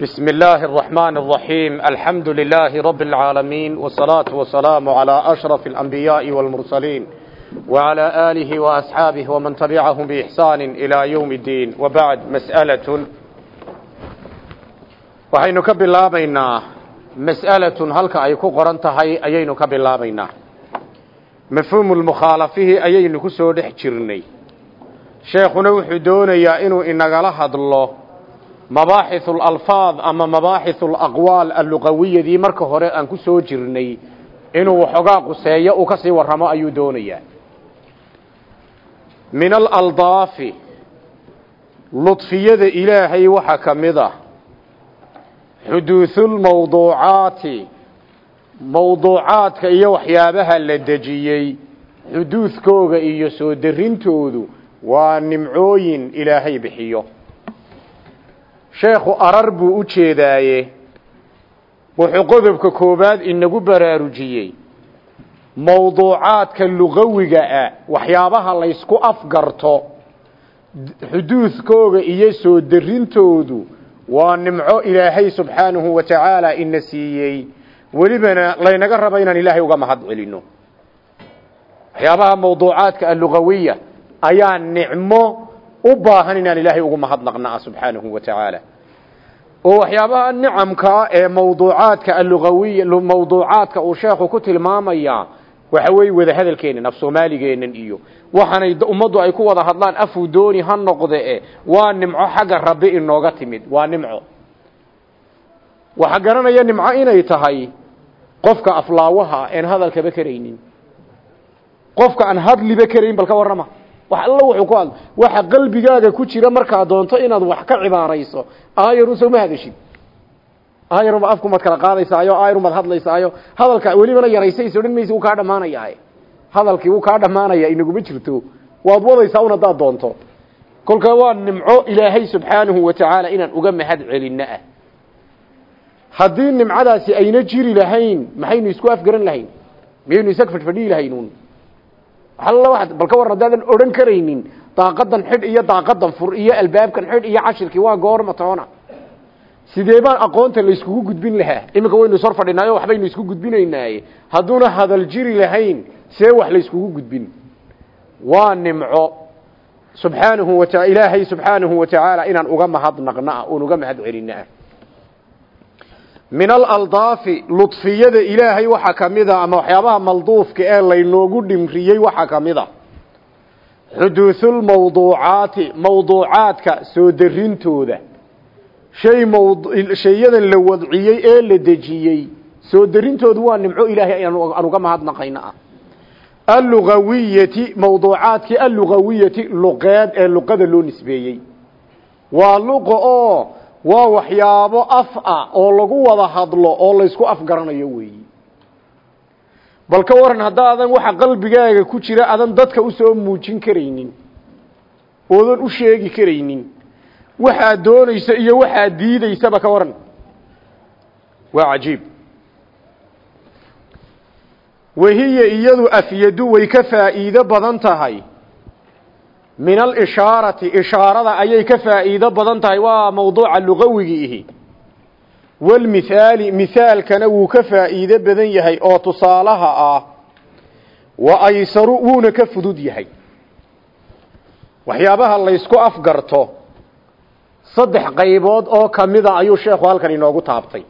بسم الله الرحمن الرحيم الحمد لله رب العالمين والصلاة والسلام على أشرف الأنبياء والمرسلين وعلى آله وأصحابه ومن تبعهم بإحسان إلى يوم الدين وبعد مسألة waxaynu ka bilaabaynaa mas'alatun halka ay ku qoran tahay ayaynu ka bilaabaynaa mafhuumu lmukhaalafihi ayaynu ku soo dhex jirnay mabaaxithu alalfaad ama mabaaxithu alaqwaal alluqawiyadii marka hore aan ku soo jirnay inuu waxoogaa quseeyo uu ka sii warramo ayuu doonayaa. Min alaldaafi ludfiyada ilaahay waxaa ka mid ah. Xuduusulmawduucaati mawduucaadka iyo waxyaabaha la dejiyey xuduudkooga iyo soo darintoodu waa nimcooyin ilaahay bixiyo sheekhu arar buu u jeedaaye. Wuxuu qodobka koowaad inagu baraarujiyey. Mawduucaadka lugawiga ah waxyaabaha laysku afgarto xuduudkooga iyo soo darintoodu waa nimco ilaahay subxaanahu wa tacaala ina siiyey. Welibana laynaga rabo inaan ilaahay uga mahad celino. Waxyaabaha mawduucaadka allugawiya ayaa nicmo u baahan inaan ilaahay ugu mahadnaqna subxaanahu wa tacaala oo waxyaabaha nicamkaa ee mawduucaadka allugawiya mawduucaadka uu sheekhu ku tilmaamaya waxa weeye wada hadalkeenan af soomaaligeenan iyo waxaanay ummaddu ay ku wada hadlaan afuu dooni ha noqde e waa nimco xagga rabbi inooga timid waa nimco. Waxa garanaya nimco inay tahay qofka aflaawaha een hadalkaba karaynin. Qofka aan hadliba karayn bal ka warrama wax alla wuxuu ku hadlo waxa qalbigaaga ku jira markaa doonto inaad wax ka cibaarayso aayarun soo ma hadashid aayarun afku mad kala qaadaysaayo aayarun mad hadlaysaayo hadalka welibana yaraysayso odhan maysa uu kaa dhamaanaya hadalkii uu kaa dhamaanaya inaguma jirto waad wadaysaa un haddaad doonto. Kolka waa nimco ilaahay subxaanahu wa tacaala inaan uga mahad celinno ah. Nimcadaasi ayna jiri lahayn maxaynu isku afgaran lahayn? Miyaynu isag fadhfadhiyi lahaynun bal ka warran haddaadan odhan karaynin. Daaqadan xidh iyo daaqadan fur iyo albaabkan xidh iyo cashirkii waa goorma toona. Sidee baan aqoonta layskugu gudbin lahaa? Iminka waynu ishor fadhinaayo waxbaynu isku gudbinaynaaye hadduuna hadal jiri lahayn see wax layskugu gudbin. Waa nimco. Subxaanahu wata ilaahay subxaanahu wa tacaala inaan uga mahadnaqna ah oon uga mahad celinna ah min alaldaafi ludfiyada ilaahay waxaa ka mid a ama waxyaabaha malduufka ee laynoogu dhimriyey waxaa ka mid a xuduusulmawduucaati mawduucaadka soo darintooda shay shayadan la wadciyey ee la dejiyey. Soo darintoodu waa nimco ilaahay aan uga mahadnaqayna ah luqeed ee luqada loo nisbeeyey. Waa luqa oo waa waxyaabo af ah oo lagu wada hadlo oo laysku afgaranayo weeyi. Bal ka waran haddaadan waxa qalbigaaga ku jira adan dadka u soo muujin karaynin oodan u sheegi karaynin waxaad doonaysa iyo waxaad diidaysaba ka waran waa cajiib. Wahiya iyadu afyadu way ka faa'iido badan tahay min alishaarati ishaarada ayay ka faa'iido badan tahay waa mawduuca lugawigi ihi. Walmithaali mithaalkana wuu ka faa'iido badan yahay oo tusaalaha ah wa aysaru wuuna ka fudud yahay. Waxyaabaha laysku afgarto saddex qaybood oo kamida ayuu sheekhu halkan inoogu taabtay.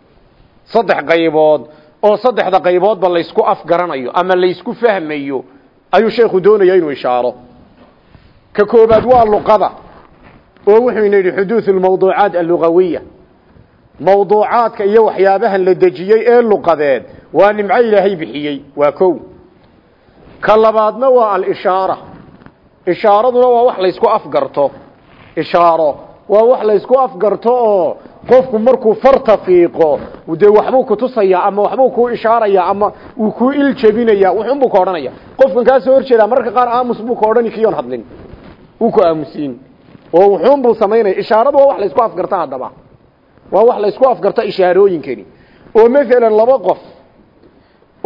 Saddex qaybood oo saddexda qayboodba laysku afgaranayo ama laysku fahmayo ayuu sheekhu doonaya inuu ishaaro ka koobaad waa luqada oo wuxuyna yidhi xuduudu lmawduucaat allugawiya. Mawduucaadka iyo waxyaabahan la dejiyey ee luqadeed waa nimco ilaahay bixiyey waa kow. Ka labaadna waa alishaara. Ishaaraduna waa wax laysku afgarto. Ishaaro waa wax laysku afgarto oo qofku markuu farta fiiqo dee waxbuu kutusayaa ama waxbuu kuu ishaaraya ama uu kuu iljebinaya wuxunbuu ka odhanaya. Qofkan kaa soo horjeedaa mararka qaar aamus buu ka odhani hadlin uu ku aamusiin. Oo wuxuunbuu samaynaya ishaaradu waa wax laysku afgarta haddaba. Waa wax laysku afgarta ishaarooyinkani. Oo maalan laba qof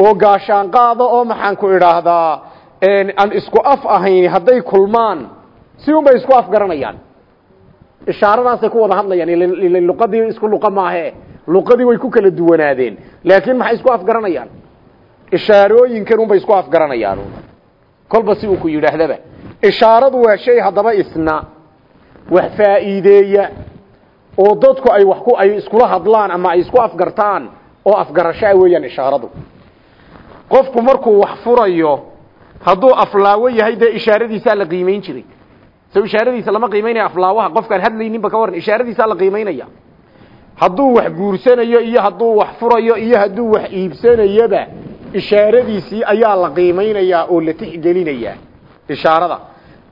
oo gaashaan qaada oo maxaan ku idhaahdaa aan isku af ahayn hadday kulmaan si un bay isku afgaranayaan. Ishaaradaasay ku wada hadlayaan luqadii isku luqa maahe luqadii way ku kala duwanaadeen laakiin maxay isku afgaranayaan? Ishaarooyinkan unbay isku afgaranayaan. Kolba si uu ku yidhaahdaba ishaaradu waa shay haddaba isna wax faa'iideeya oo dadku ay wax ku ay iskula hadlaan ama ay isku afgartaan oo afgarasho ah weeyaan ishaaradu. Qofku markuu wax furayo hadduu aflaawo yahay dee ishaaradiisaa la qiimayn jiray. So ishaaradiisa lama qiimaynaya aflaawaha. Qofkaan hadlayninba ka waran ishaaradiisaa la qiimaynaya hadduu wax guursanayo iyo hadduu wax furayo iyo hadduu wax iibsanayoba ishaaradiisii ayaa la qiimaynayaa oo la tixgelinayaa ishaarada.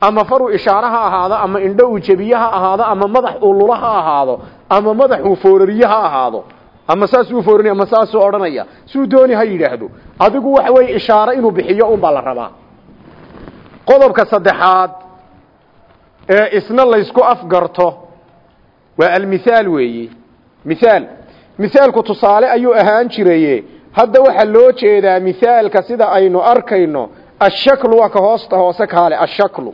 Ama faru ishaare ha ahaado ama indho uu jebiye ha ahaado ama madax uu lula ha ahaado ama madax uu foorariye ha ahaado ama saasuu foorinaya ama saasuu odhanaya suu dooni ha yidhaahdo. Adigu waxa weeye ishaare inuu bixiyo unbaa la rabaa. Qodobka saddexaad ee isna laysku afgarto waa almithaal weeyi. Mithaal. Mithaalku tusaale ayuu ahaan jiraye hadda waxaa loo jeedaa mithaalka sida aynu arkayno ashaklu waa ka hoosta hoose kaale ashaklu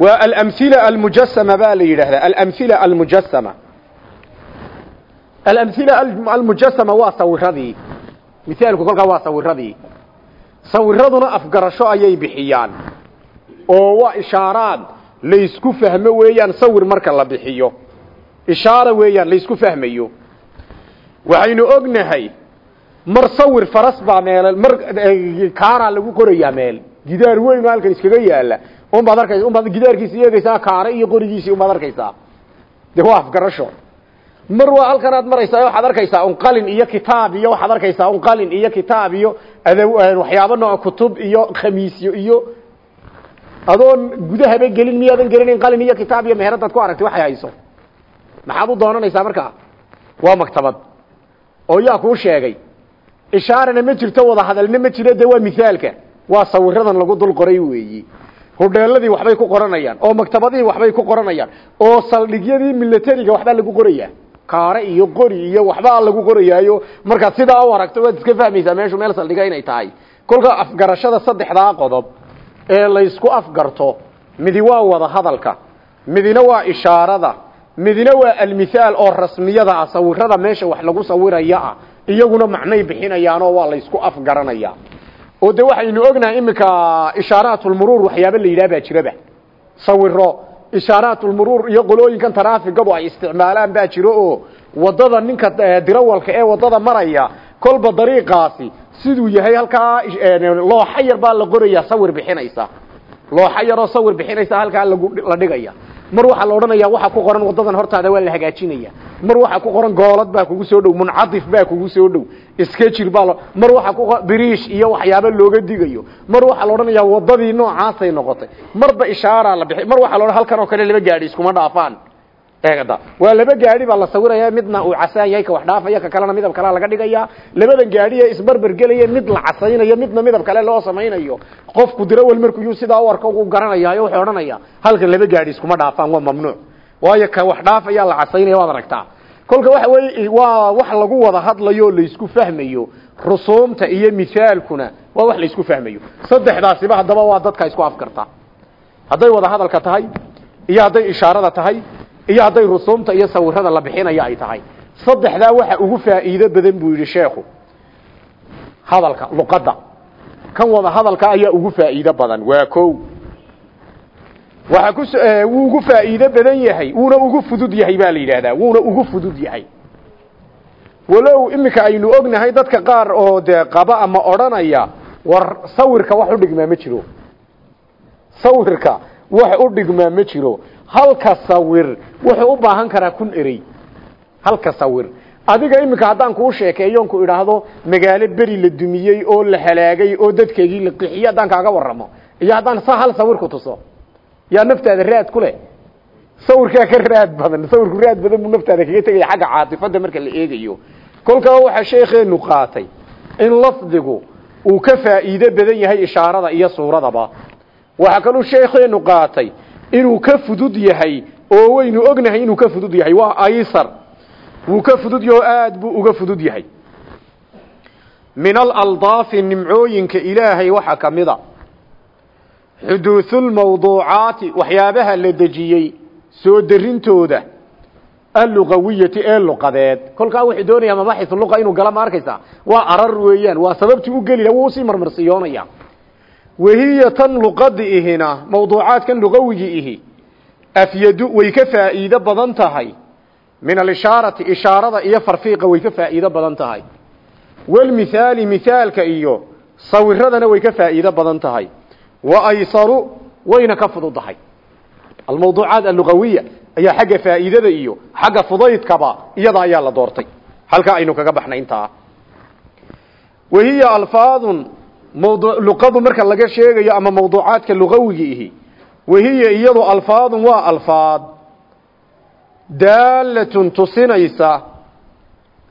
waa alamhila almujasama baa la yidhaahdaa alamhila almujasama alamhila almujasama waa sawiradii mithaalku kolkaa waa sawiradii sawiraduna afgarasho ayay bixiyaan oo waa ishaaraad laysku fahmo weeyaan sawir marka la bixiyo ishaara weeyaan laysku fahmayo waxaynu ognahay mar sawir faras baa meel mar kaaraa lagu qorayaa meel. Gidaar weyn oo halkan iskaga yaalla unbaad arkaysa unbaad gidaarkiisa eegaysaa kaare iyo qorigiisii unbaad arkaysaa. Dee waa afgarasho. Mar waa halkan aad maraysaa waxaad arkaysaa un qalin iyo kitaab iyo waxaad arkaysaa un qalin iyo kitaab iyo waxyaabo nooc kutub iyo khamiisyo iyo adoon gudahaba gelin miyaadan gelinin qalin iyo kitaab iyo meheradaad ku aragtay waxay hayso. Maxaad u doonanaysaa markaa? Waa maktabad. Oo yaa kuu sheegay ishaarana ma jirto wada hadalna ma jiro dee waa mithaalka. Waa sawiradan lagu dul qoray weeyi. Hodheeladii waxbay ku qoranayaan oo maktabadihii waxbay ku qoranayaan oo saldhigyadii milatariga waxbaa lagu qorayaa. Kaare iyo qori iyo waxbaa lagu qorayaayo. Markaad sidaa u aragto waad iska fahmaysaa meeshu meel saldhiga inay tahay. Kolka afgarashada saddexdaa qodob ee laysku afgarto midi waa wada hadalka midina waa ishaarada midina waa almithaal oo rasmiyada ah sawirada meesha wax lagu sawiraya ah iyaguna macnay bixinayaanoo waa laysku afgaranaya oo de waxaynu ognahay iminka ishaaraatulmuruur waxyaaba la yidhaha baa jiraba sawiro ishaaraatulmuruur iyo qolooyinkan taraafigadu ay isticmaalaan baa jiro oo waddada ninka dirawalka ee waddada maraya kolba dariiqaasi siduu yahay halkaa looxa yar baa la qorayaa sawir bixinaysa. Looxa yaroo sawir bixinaysa halkaa la dhigaya mar waxaa la odhanaya waxa ku qoran wadadan hortaada waa la hagaajinaya. Mar waxaa ku qoran goolad baa kugu soo dhow muncatif baa kugu soo dhow skejir baa mar waxaa ku biriish iyo waxyaabo looga digayo. Mar waxaa la odhanaya wadadii noocaasay noqotay. Marba ishaara la bixi mar waxaa la odhan halkan oo kale laba gaadhi iskuma dhaafaan eegada. Waa laba gaadhi baa la sawiraya midna uu casaan yahay ka wax dhaafaya ka kalena midab kalea laga dhigaya. Labadan gaadhi ee isbarber gelaya mid la casaynayo midna midab kale loo samaynayo. Qofku dirawal markuu sidaa u arko uu garanayaayo wuxuu odhanaya halkan laba gaadhi iskuma dhaafaan waa mamnuuc. Waayo ka wax dhaafaya la casaynaya waad aragtaa. Kolka waxa weeye waa wax lagu wada hadlayo laysku fahmayo. Rusuumta iyo mithaalkuna waa wax laysku fahmayo. Saddexdaasiba haddaba waa dadka isku afkarta. Hadday wada hadalka tahay iyo hadday ishaarada tahay iyo hadday rusuumta iyo sawirada la bixinaya ay tahay. Saddexdaa waxa ugu faa'iido badan buu yidhi sheekhu. Hadalka luqadda. Kan wada hadalka ayaa ugu faa'iido badan waa ko waxa ku wuu ugu faa'iido badan yahay wuuna ugu fudud yahay baa la yidhaahdaa wuuna ugu fudud yahay. Walow iminka aynu ognahay dadka qaar oo dee qaba ama odhanaya war sawirka wax u dhigmaa ma jiro. Sawirka wax u dhigmaa ma jiro halka sawir. Wuxuu u baahan karaa kun erey. Halka sawir. Adiga iminka haddaan kuu sheekeeyoon ku idhaahdo magaalo beri la dumiyey oo la halaagay oo dadkeegii la qixiyey haddaan kaaga warramo. Iyo haddaan sa hal sawir ku tuso. Yaa naftaada raad ku leh? Sawirkaa ka raad badan. Sawirku raad badan buu naftaada kaga tegaya xagga caatifada marka la eegayo. Kolkaa waxaa sheekeenu qaatay in lafdigu uu ka faa'iido badan yahay ishaarada iyo suuradaba. Waxaa kaluu sheekeenu qaatay inuu ka fudud yahay oo waynu ognahay inuu ka fudud yahay waa aysar. Wuu ka fudud yahay oo aad buu uga fudud yahay. Min alaldaafi nimcooyinka ilaahay waxaa ka mid a. Xuduusulmawduucaati waxyaabaha la dejiyey soo derintooda alluqawiyati ee luqadeed. Kolkaa wuxuu doonayaa mabaxis luqa inuu gala ma arkaysaa? Waa arar weeyaan waa sababtii u geli wuu u sii marmarsiyoonaya wahiya tan luqadi ihina mawduucaadkan luqawigii ihi afyadu way ka faa'iido badan tahay. Min alishaarati ishaarada iyo farfiiqa way ka faa'iido badan tahay. Walmithaali mithaalka iyo sawiradana way ka faa'iido badan tahay. Wa aysaru wayna ka fududahay. Almawduucaat allugawiya ayaa xagga faa'iidada iyo xagga fudaydkaba iyada ayaa la doortay. Halkaa luqadu marka laga sheegayo ama mawduucaadka lugawiga ihi wahiya iyadu alfaadun waa alfaad. Daalatun tusinaysa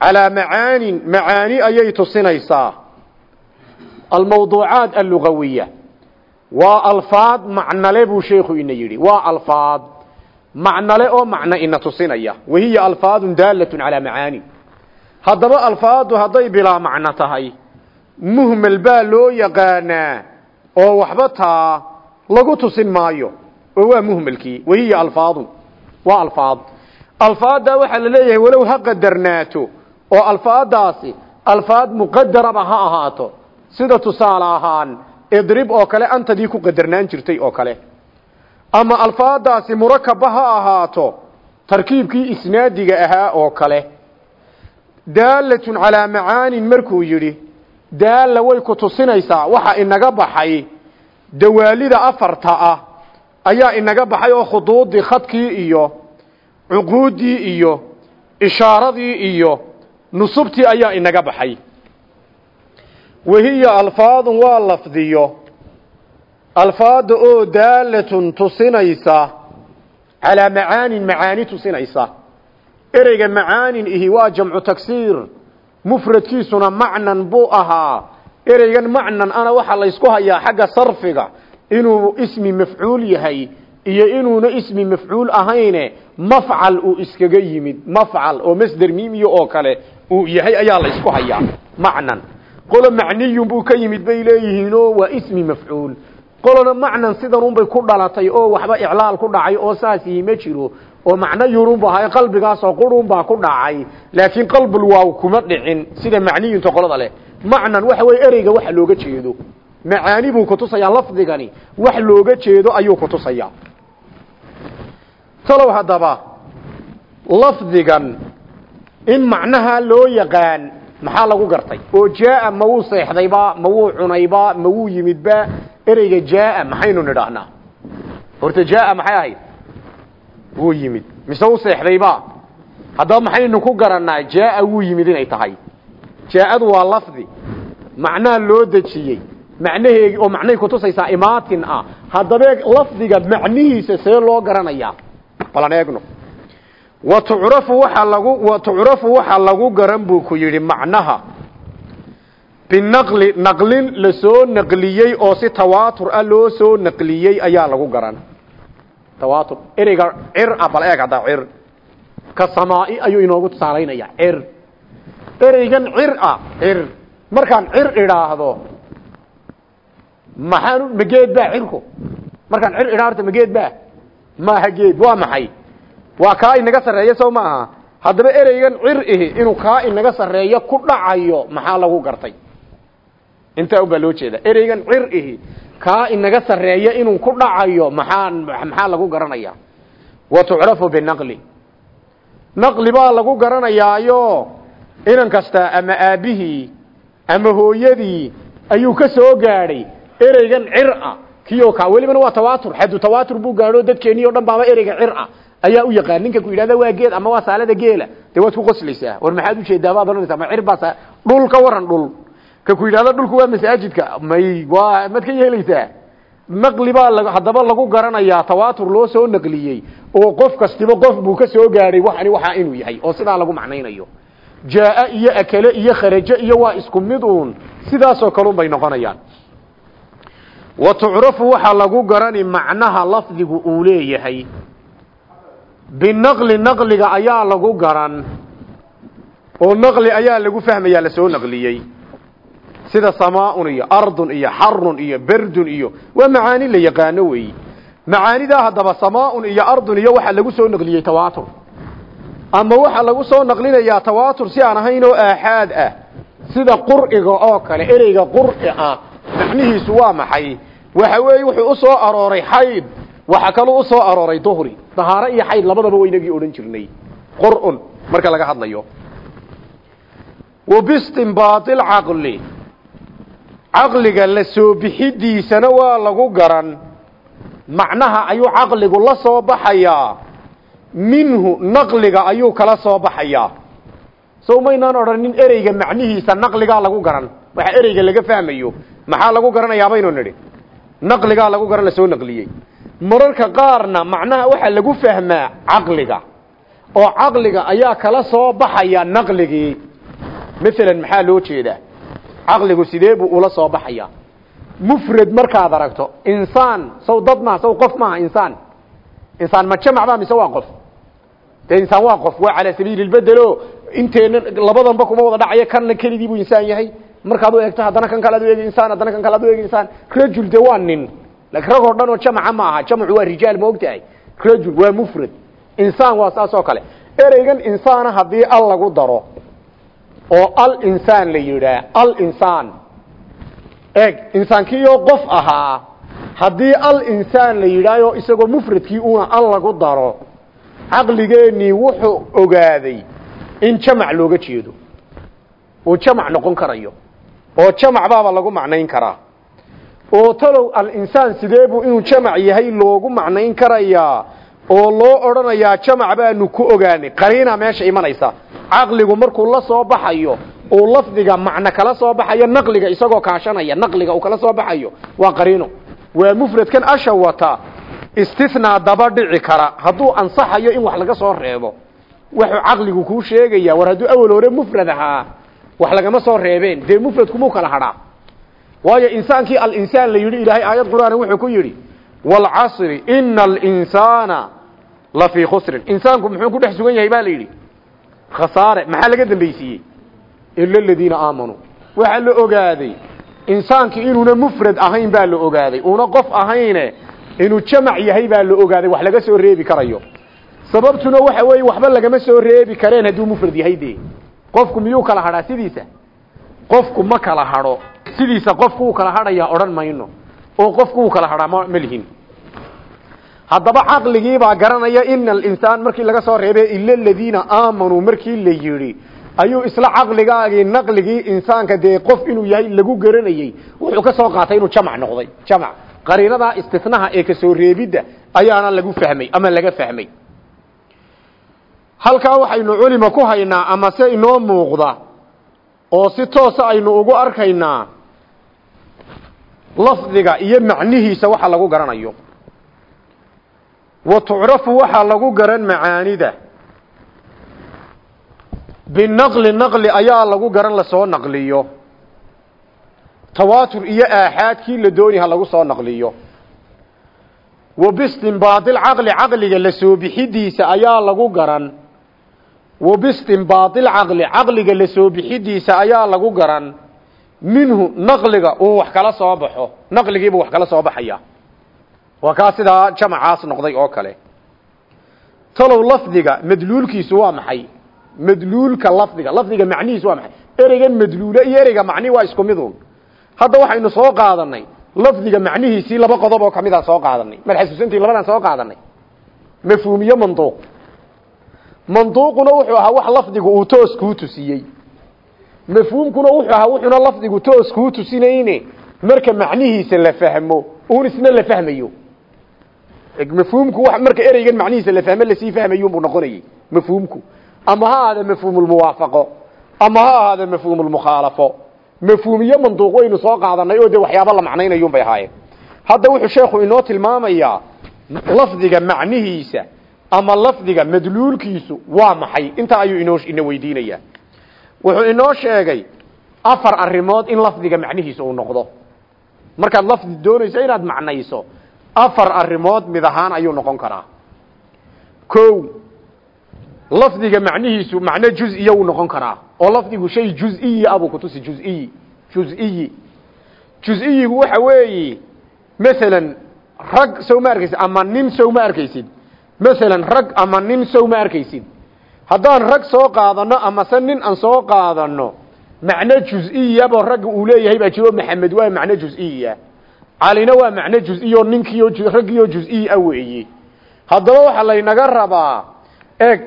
calaa macaanin macaani ayay tusinaysaa. Almawduucaat allugawiya waa alfaad macnale buu sheekhu ina yidhi waa alfaad macnale oo macno ina tusinaya. Wahiya alfaadun daalatun calaa macaani haddaba alfaadu hadday bilaa macno tahay muhmel baa loo yaqaanaa oo waxba taa lagu tusin maayo. Oo waa muhmelkii wahiya alfaadun waa alfaad. Alfaaddaa waxaa la leeyahay walow ha qadarnaato oo alfaadaasi alfaad muqadaraba ha ahaato. Sida tusaale ahaan idrib oo kale antadii ku qadarnaan jirtay oo kale. Ama alfaadaasi murakaba ha ahaato tarkiibkii isnaadiga ahaa oo kale. Daalatun calaa macaanin markuu yidhi daalla way ku tusinaysaa waxa inaga baxay. Dawaalida afarta ah ayaa inaga baxay oo khuduudii khadkii iyo cuquuddii iyo ishaaradii iyo nusubtii ayaa inaga baxay. Wahiya alfaadun waa lafdiyo. Alfaada oo daalatun tusinaysa calaa macaanin macaani tusinaysa. Ereyga macaanin ihi waa jamcu tagsiir mufradkiisuna macnan buu ahaa. Ereygan macnan ana waxaa laysku hayaa xagga sarfiga inuu ismi mafcuul yahay iyo inuuna ismi mafcuul ahayne mafcal uu iskaga yimid. Mafcal oo masder miimiyo oo kale uu yahay ayaa laysku hayaa macnan. Qolo macniyun buu ka yimid bay leeyihiinoo waa ismi mafcuul. Qolona macnan sidanunbay ku dhalatay oo waxba iclaal ku dhacay oo saasihi ma jiro oo macno yurunbu ahay qalbigaasoo qurunbaa ku dhacay. Laakiin qalbul waaw kuma dhicin sida macniyunta qolada leh. Macnan waxa weye ereyga waxa looga jeedo. Macaani buu kutusayaa lafdigani wax looga jeedo ayuu kutusayaa talow haddaba lafdigan in macnaha loo yaqaan maxaa lagu gartay? Oo jaaa ma wuu seexdayba ma wuu cunayba ma wuu yimidba ereyga jaaa maxaynu nidhaahnaa horta jaaa maxay ahayd wuu yimid. Mise u seexdayba? Haddaba maxaynu ku garanaa jaaa wuu yimid inay tahay. Jaaadu waa lafdi. Macnaha loo dejiyey. Macnaheegi oo macnay kutusaysaa imaatin ah. Haddaba lafdiga macnihiisa see loo garanayaa. Balan eegno. Watucrafu waxa lagu watucrafu waxa lagu garan buu ku yidhi macnaha. Binaqli naqlin la soo naqliyey oo si tawaatur ah loo soo naqliyey ayaa lagu garan tawaatur ereyga cir ah bal eeg hadda cir ka samaa'i ayuu inoogu tusaalaynaya cir ereygan cir ah cir markaan cir idhaahdo maxaan mageed baa cirku? Markaan cir idhaa horta mageed baa? Maaha geed waa maxay? Waa kaa inaga sarreeya sow ma aha? Haddaba ereygan cir ihi inuu kaa inaga sarreeyo ku dhacayo maxaa lagu gartay? Intaa un baa loo jeeda ereygan cir ihi kaa inaga sarreeya inuu ku dhacayo maxaa maxaa lagu garanaya? Wa tucrafu binaqli. Naqli baa lagu garanayaayo inan kasta ama aabbihii ama hooyadii ayuu ka soo gaadhay ereygan cir ah kiyo ka welibana waa tawaatur. Xadu tawaatur buu gaadho dadkeennii o dhan baaba ereyga cir ah ayaa u yaqaan ninka ku yidhahda waa geed ama waa saalada geela. Dee ku qoslaysaa war maxaad u jeedaa baad odhanaysaa ma waran dhul ka ku yidhahda dhulku waa masaajidka. May waa mad ka yeelaysaa. Naqli baa la haddaba lagu garanayaa tawaatur loo soo naqliyey oo qof kastiba qof buu ka soo gaadhay waxani waxaa inuu yahay oo sidaa lagu macnaynayo. Jaa iyo akale iyo kharaje iyo waa isku mid uun sidaasoo kalun bay noqonayaan. Wa tucrafu waxaa lagu garani macnaha lafdigu uu leeyahay. Binaqli naqliga ayaa lagu garan. Oo naqli ayaa lagu fahmayaa la soo naqliyey sida samaaun iyo ardun iyo xarun iyo berdun iyo waa macaani la yaqaano weeyi. Macaanidaa haddaba samaaun iyo ardun iyo waxaa lagu soo naqliyey tawaatur. Ama waxaa lagu soo naqlinayaa tawaatur si aan ahayn oo aaxaad ah sida qur'iga oo kale ereyga qur'i ah macnihiisu waa maxay? Waxa weeye wuxuu u soo arooray xayd waxa kaloo u soo arooray duhri. Dahaaro iyo xayd labadaba waynagii odhan jirnay. Qur'un marka laga hadlayo. Wabistinbaati alcaqli caqliga la soo bixidiisana waa lagu garan. Macnaha ayuu caqligu la soo baxayaa minhu naqliga ayuu kala soo baxayaa sow maynaan odhanin ereyga macnihiisa naqligaa lagu garan. Waxa ereyga laga fahmayo. Maxaa lagu garanayaa baynu nidhi? Naqligaa lagu garan la soo naqliyey. Mararka qaarna macnaha waxaa lagu fahmaa caqliga. Oo caqliga ayaa kala soo baxaya naqligii. Masalan maxaa loo jeedaa caqligu sidee buu ula soo baxaya mufrad markaad aragto insaan saw dad saw qof maaha insaan. Insaan ma jamac baa mise qof? Dee insaan waa qof? Waa calaa sabiili lbedelo inteena labadanba kuma wada dhacayo kanna keligii buu insaan yahay? Markaad u eegto haddana kan kale ad u eegi insaan haddana kan kale ad u eegi insaan. Rajul de waa nin. Laakiin rag dhan oo jamaca ma aha jamacu waa rijaal ma rajul waa mufrad. Insaan waa saas kale. Ereygan insaana haddii al daro oo al insaan la yidhaa al insaan. Eeg insaankiioo qof ahaa haddii al insaan la yidhaayo isagoo mufradkii una al lagu daro caqligeennii wuxuu ogaaday in jamac looga jeedo. Uu jamac noqon karayo. Oo jamac baaba lagu macnayn karaa. Oo talow al-insaan sidee buu inuu jamac yahay loogu macnayn karayaa? Oo loo odhanayaa jamac baanu ku ogaanay. Qariina meesha imanaysa caqligu markuu la soo baxayo uu lafdiga macno kala soo baxayo naqliga isagoo kaashanaya naqliga uu kala soo baxayo waa qariino. Waa mufradkan asha wata istinaa daba dhici kara. Hadduu ansaxayo in wax laga soo reebo wuxuu caqligu kuu sheegaya war hadduu awal hore mufrad ahaa wax lagama soo reebeen dee mufradkumuu kala hadhaa? Waayo insaankii alinsaan la yidhi ilaahay aayad qur'aan wuxuu ku yidhi waalcasri ina alinsaana la fii khusrin. Insaanku muxuu ku dhex sugan yahay ba la yidhi khasaare maxaa laga dambaysiiyey? Ila aladiina aamanuu waxaa la ogaaday insaankii inuuna mufrad ahayn baa la ogaaday uuna qof ahayne inuu jamac yahay baa la ogaaday wax laga soo reebi karayo. Sababtuna waxa weeye waxba lagama soo reebi kareen hadduu mufrad yahay dee. Qofku miyuu kala hadhaa? Sidiisa. Qofku ma kala hadho. Sidiisa qofku uu kala hadhayaa odhan mayno. Oo qofku uu kala hadhaa ma ma haddaba caqligiibaa garanaya ina alinsaan markii laga soo reebay ila aladiina aamanuu markii la yidhi. Ayuu isla caqligaagii naqligii insaanka dee qof inuu yahay lagu garanayey wuxuu ka soo qaatay inuu jamac noqday. Jamac. Qariinadaa istinaha ee ka soo reebidda ayaana lagu fahmay ama laga fahmay. Halkaa waxaynu culima ku haynaa ama se inoo muuqda oo si toosa aynu ugu arkaynaa lafdiga iyo macnihiisa waxa lagu garanayo wa tucrafu waxaa lagu garan macaanida. Binaqli naqli ayaa lagu garan la soo naqliyo. Tawaatur iyo aaxaadkii la dooni lagu soo naqliyo. Wa bistinbaadil caqli caqliga la soo bixidiisa ayaa lagu garan. Wa bistinbaadil caqli caqliga la soo bixidiisa ayaa lagu garan. Minhu naqliga uu wax kala soo baxo. Naqligiibuu wax kala soo baxaya waa kaa sidaa jamacaas noqday oo kale. Talow lafdiga madluulkiisu waa maxay? Madluulka lafdiga lafdiga macnihiisu waa maxay? Ereygan madluule iyo ereyga macnihi waa isku midun. Hadda waxaynu soo qaadanay lafdiga macnihiisii laba qodob oo ka mid a soo qaadanay mad xasuusantii labadaan soo qaadanay mafhuum iyo manduuq. Manduuquna wuxuu ahaa wax lafdigu uu toos kuu tusiyey. Mafhuumkuna wuxuu ahaa wuxuuna lafdigu toos kuu tusinayne marka macnihiisa la fahmo uun isna la fahmayo mafhuumku marka ereygan macnihiisa la fahmo la sii fahmayunbuu noqonayay mafhuumku ama ha ahaada mafhuumulmuwaafaqo ama ha ahaada mafhuumulmukhaalafo mafhuum iyo manduuq waynu soo qaadanay oo dee waxyaaba la macnaynayun bay ahaayeen. Hadda wuxuu sheekhu inoo tilmaamayaa lafdiga macnihiisa ama lafdiga madluulkiisu waa maxay. Intaa ayuu inoo ina weydiinayaa. Wuxuu inoo sheegay afar arrimood in lafdiga macnihiisa uu noqdo. Markaad lafdi doonayso inaad macnayso afar arrimood mid ahaan ayuu noqon karaa. Ko lafdiga macnihiisu macno juz-iya wuu noqon karaa oo lafdigu shay juz-iyi abuu kutusi juz-iyi juz-iyi juz-iyigu waxa weeye masalan rag sow ma arkaysid ama nin sow ma arkaysid. Masalan rag ama nin sow ma arkaysid. Haddaan rag soo qaadano amase nin aan soo qaadano macno juz-iyabo ragga uu leeyahay baa jiro maxamed waa macno juz-iya calina waa macno juz-iyo ninkiio raggiioo juz-iyi a weeye haddaba waxaa laynaga rabaa eeg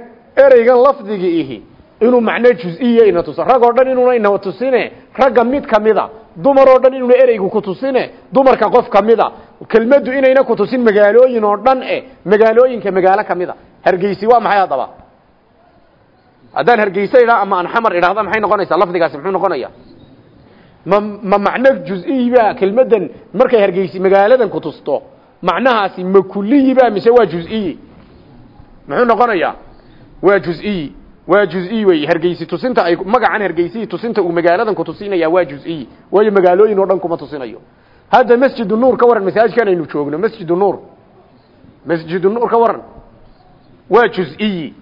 ereygan lafdiga ihi inuu macno juz-iya ina tuso rag oo dhan inuuna ina tusine ragga mid kamida dumar oo dhan inuuna ereygu ku tusine dumarka qof kamida kelmaddu inayna ku tusin magaalooyin oo dhan e magaalooyinka magaalo kamida hargeysi waa maxay haddaba? Haddaan hargeysa idhaa ama aan xamar idhaahda maxay noqonaysaa? Lafdigaasi muxuu noqonaya ma ma macno juz-iyiba kelmaddan markay hargeysi magaaladan ku tusto. Macnahaasi ma kuliyiba mise waa juz-iyi muxuu noqonayaa? Waa juz-iyi waa juz-iyi wey hargeysi tusinta ay magacan hargeysiyi tusinta uu magaaladan ku tusinaya waa juz-iyi waayo magaalooyin oo dhan kuma tusinayo. Hadda masjidu nuur ka waran masaajidkan aynu joogno masjidu nuur. Masjidu nuur ka waran. Waa juz-iyi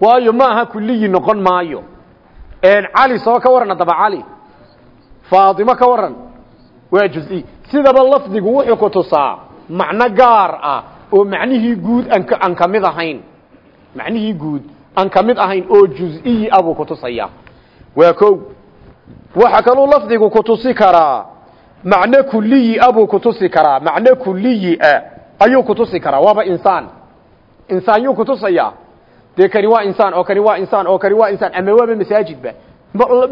waayo ma aha kuliyi noqon maayo. Cali soo ka waran haddaba cali faatimo ka waa juz-iyi sidaba lafdigu wuxuu ku tusaa macno gaar ah oo macnihii guud aan aan ka mid ahayn. Macnihii guud aan ka mid ahayn oo juz-iyi ah buu kutusaya waa ko waxa kaluu lafdigu kutusi karaa macno kuliyi ah buu kutusi karaa. Macno kuliyi ah ayuu kutusi karaa. Waaba insaan. Insaan yuu kutusaya dee kani waa insaan oo kani waa insaan oo kani waa insaan. Ama waaba masaajidba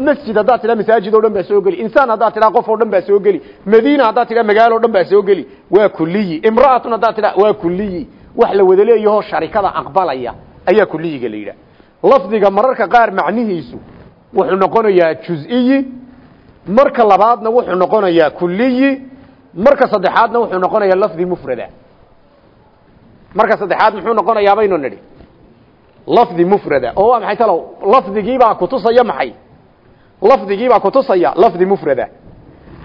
masjid haddaad tidhaa masaajid o dhan baa soo geli insaan haddaad tidhaa qof oo dhan baa soo geli madiina haddaad tidhaa magaalo o dhan baa soo geli waa kuliyi imra'atun haddaad tidhaa waa kuliyi wax la wada leeyahoo sharikada aqbalaya ayaa kuliyiga la yidhaha. Lafdiga mararka qaar macnihiisu wuxuu noqonayaa juz-iyi marka labaadna wuxuu noqonayaa kuliyi marka saddexaadna wuxuu noqonayaa lafdi mufrada. Marka saddexaad muxuu noqonayaa baynu nidhi? Lafdi mufrada. Oo waa maxay talow? Lafdigiibaa kutusaya maxay lafdigiibaa kutusaya lafdi mufrada.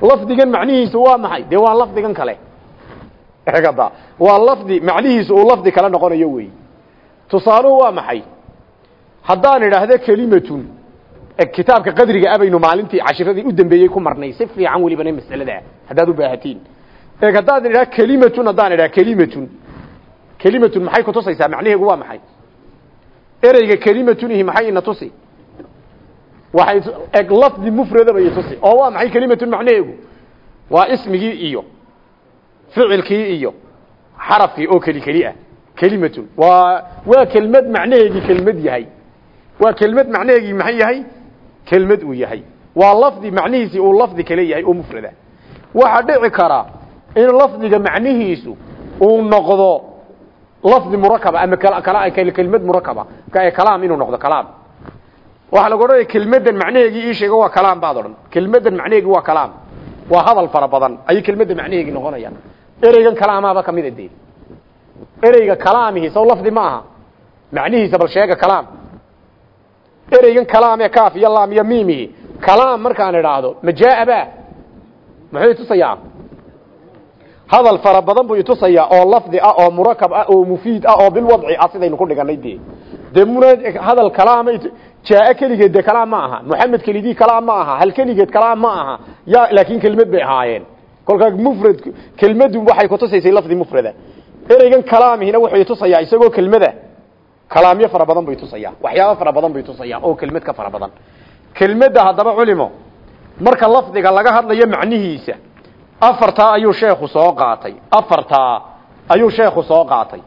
Lafdigan macnihiisu waa maxay? Dee waa lafdigan kale. Egada waa lafdi macnihiisu uu lafdi kale noqonayo wey. Tusaaluhu waa maxay? Haddaan idhaahdo kelimatun kitaabka qadriga abaynu maalintii cashiradii u dambeeyey ku marnay si fiican welibana masalada haddaad u baahatiin. Eeg haddaan idhaha kelimatun haddaan idhaha kelimatun. Kelimatun maxay kutusaysaa macnaheegu waa maxay? Ereyga kelimatunihi maxay ina tusi waxay eg lafdi mufrada bay tusi oo waa maxay kelimatun macnaheegu waa ismigii iyo ficilkii iyo xarafkii oo keli keli ah. Kelimatun. Waa waa kelmad macnaheegii kelmad yahay. Waa kelmad macnaheegii maxay yahay? Kelmad uu yahay. Waa lafdi macnihiisii uu lafdi kale yahay oo mufrada waxaa dhici kara in lafdiga macnihiisu uu noqdo lafdi murakaba ama kelmad murakaba kalaam inuu noqdo kalaam waxaa lagu odhanaya kelmaddan macnaheegii ii sheego waa kalaam baad odhan. Kelmaddan macnaheegii waa kalaam. Waa hadal fara badan. Ayay kelmadda noqonayaan. Ereygan kalaamaaba ka mid a dee. Ereyga kalaamihi sow lafdi ma macnihiisa bal sheega kalaam. Ereygan kalaam ee kaaf iyo laam iyo miimihi kalaam markaan idhaahdo majaaba muxuu itusayaa hadal fara buu itusayaa oo lafdi ah oo murakab ah oo mufiid ah oo bilwadci ah sidaynu ku dhiganay dee. Hadal kalaama jaa keligeed dee kalaam ma aha. Moxamed kelidii kalaam ma aha. Hal keligeed kalaam ma aha. Ya laakiin kelmad bay ahaayeen. Kolkaa mufrad kelmadu waxay kutusaysay lafdi mufrada. Ereygan kalaamihina wuxuu itusayaa isagoo kelmada. Kalaamyo fara badan buu itusayaa waxyaabo fara badan buu itusayaa oo kelmad ka fara badan. Kelmadda culimo marka lafdiga laga hadlayo macnihiisa afartaa ayuu sheekhu soo qaatay. Afartaa ayuu sheekhu soo qaatay.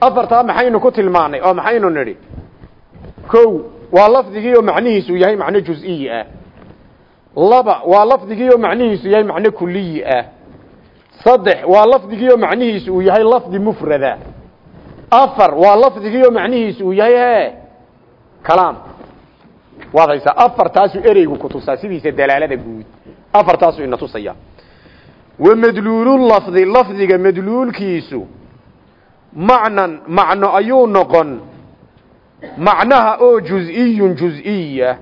Afartaa maxaynu ku tilmaanay oo maxaynu nidhi? Ko waa lafdigii oo macnihiisu yahay macno juz-iyi ah. Laba waa lafdigii oo macnihiisu yahay macno kuliyi ah. Saddex waa lafdigii oo macnihiisu yahay lafdi mufrada. Afar waa lafdigii oo macnihiisu yahay kalaam. Waad haysaa afartaasuu ereygu kutusaa sidiisa dalaalada guud. Afartaasuu ina tusaya. Wa madluululafdi lafdiga madluulkiisu macnan macno ayuu noqon macnaha oo juz-iyun juz-iya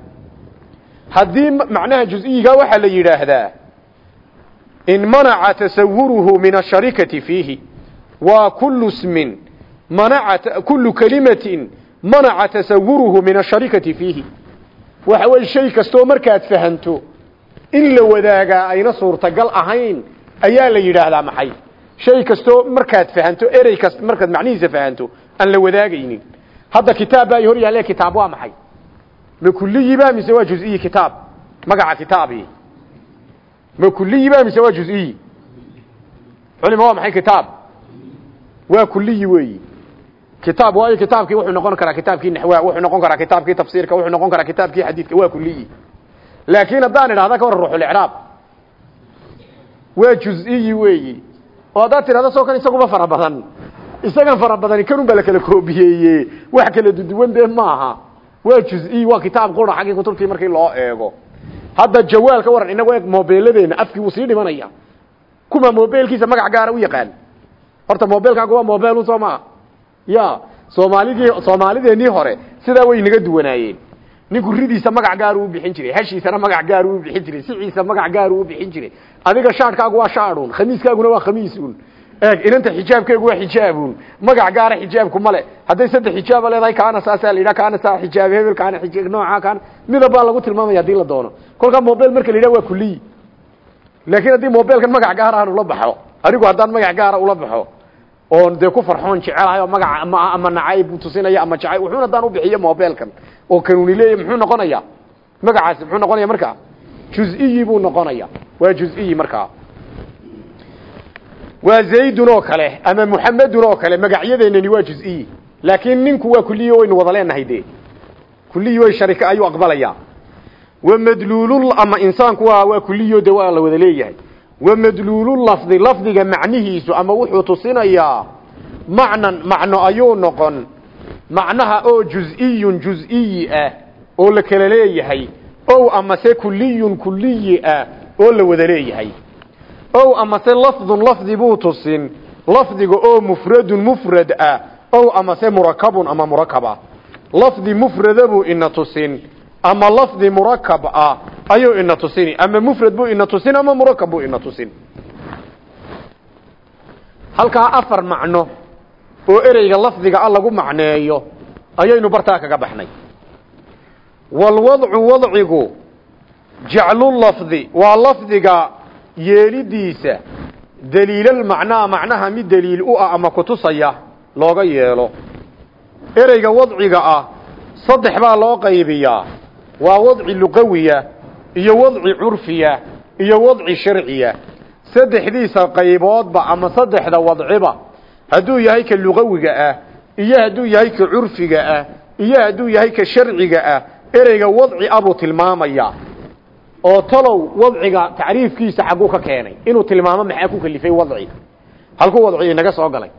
haddii macnaha juz-iyiga waxaa la yidhaahdaa in manaca tasawuruhu min asharikati fiihi waa kulu smin manaca kulu kelimatin manaca tasawuruhu min asharikati fiihi. Waxa weye shay kastoo markaad fahanto in la wadaagaa ayna suurtagal ahayn ayaa la yidhaahdaa maxay? Shay kastoo markaad fahanto erey kast markaad macnihiisa fahanto aan la wadaagaynin hadda kitaab baa hor yaalle kitaab waa maxay? Ma kuliyiba mise waa juziyi kitaab? Magaca kitaabi ma kuliyiba mise waa juziyi culima waa maxay kitaab? Waa kuliyi weeyi. Kitaab waayo kitaabkii wuxuu noqon karaa kitaabkii naxwa wuxuu noqon karaa kitaabkii tafsiirka wuxuu noqon karaa kitaabkii xadiidka waa kuliyi laakiin haddaan idhahda ka warran ruuxulicraab waa juziyi weeyi. Oo haddaad tidhahda soo kan isaguma fara badan isagan fara badani kanun baa la kala koobiyeeye wax kala duduwan dee maaha. Waa juziyi waa kitaab qura xaggii kutubtii markii loo eego. Hadda jawaal ka waran inagu eeg mobeeladeena afkii wuu sii dhimanaya. Kuma mobeelkiisa magac gaara u yaqaan. Horta mobeelkaagu waa mobel soo maa ya soomaalidii soomaalideenii hore sidaa way naga duwanaayeen. Ninku ridiisa magac gaaru u bixin jiray hashiisana magac gaaru u bixin jiray siciisa magac gaaru u bixin jiray. Adiga shaadhkaagu waa shaadhun khamiiskaaguna waa khamiisun eeg inanta xijaabkeegu waa xijaabun. Magac gaara xijaabku male hadday saddex xijaaba leedahay kaana saasaa la yidhaha kaana saa xijaab hebel kaana nooca kaana midab baa lagu tilmaamaya haddii la doono. Kolkaa mobel marka la yidhaha waa kuliyi laakiin haddii mobelkan magac gaara aan ula baxo anigu haddaan magac gaara ula baxo oon dee ku farxoon jecelahay oo magaca ama ama nacayb tusinaya ama jacayb wuxuuna haddaan u bixiyo mobelkan oo kanuni leeyahy muxuu noqonaya magacaasi muxuu noqonaya markaa? Juziyi buu noqonaya waa juziyi markaa waa zaydun oo kale ama muxamedun oo kale magacyadeenani waa juziyi laakiin ninku waa kuliyi waynu wada leenahay dee. Kuliyi way sharika ayuu aqbalaya. Wa madluulul ama insaanku waa waa kuliyo de waa la wada leeyahay. Wa madluulu lafdi lafdiga macnihiisu ama wuxuu tusinayaa macnan macno ayuu noqon. Macnaha oo juz'iyun juz'iyi ah oo la kala leeyahay ow amase kuliyun kuliyi ah oo la wada leeyahay ow amase lafdun lafdi buu tusin. Lafdiga oo mufradun mufrad ah. Ow amase murakabun ama murakaba. Lafdi mufrada buu ina tusin. Ama lafdi murakab ah ayuu ina tusini. Ama mufrad buu ina tusin ama murakab buu ina tusin. Halkaa afar macno oo ereyga lafdiga a lagu macneeyo ayaynu bartaa kaga baxnay. Walwadcu wadcigu jaclulafdi waa lafdiga yeelidiisa daliilalmacnaa macnaha mid daliil u ah ama kutusaya looga yeelo. Ereyga wadciga ah saddex baa loo qaybiyaa. Waa wadci luqawiya iyo wadci curfiya iyo wadci sharciya. Saddexdiisa qayboodba ama saddexda wadciba hadduu yahay ka luqawiga ah iyo hadduu yahay ka curfiga ah iyo hadduu yahay ka sharciga ah ereyga wadci abuu tilmaamaya oo talow wadciga tacriifkiisa xagguu ka keenay. Inuu tilmaamo maxaa ku kalifay wadci. Halkuu wadci inaga soo galay.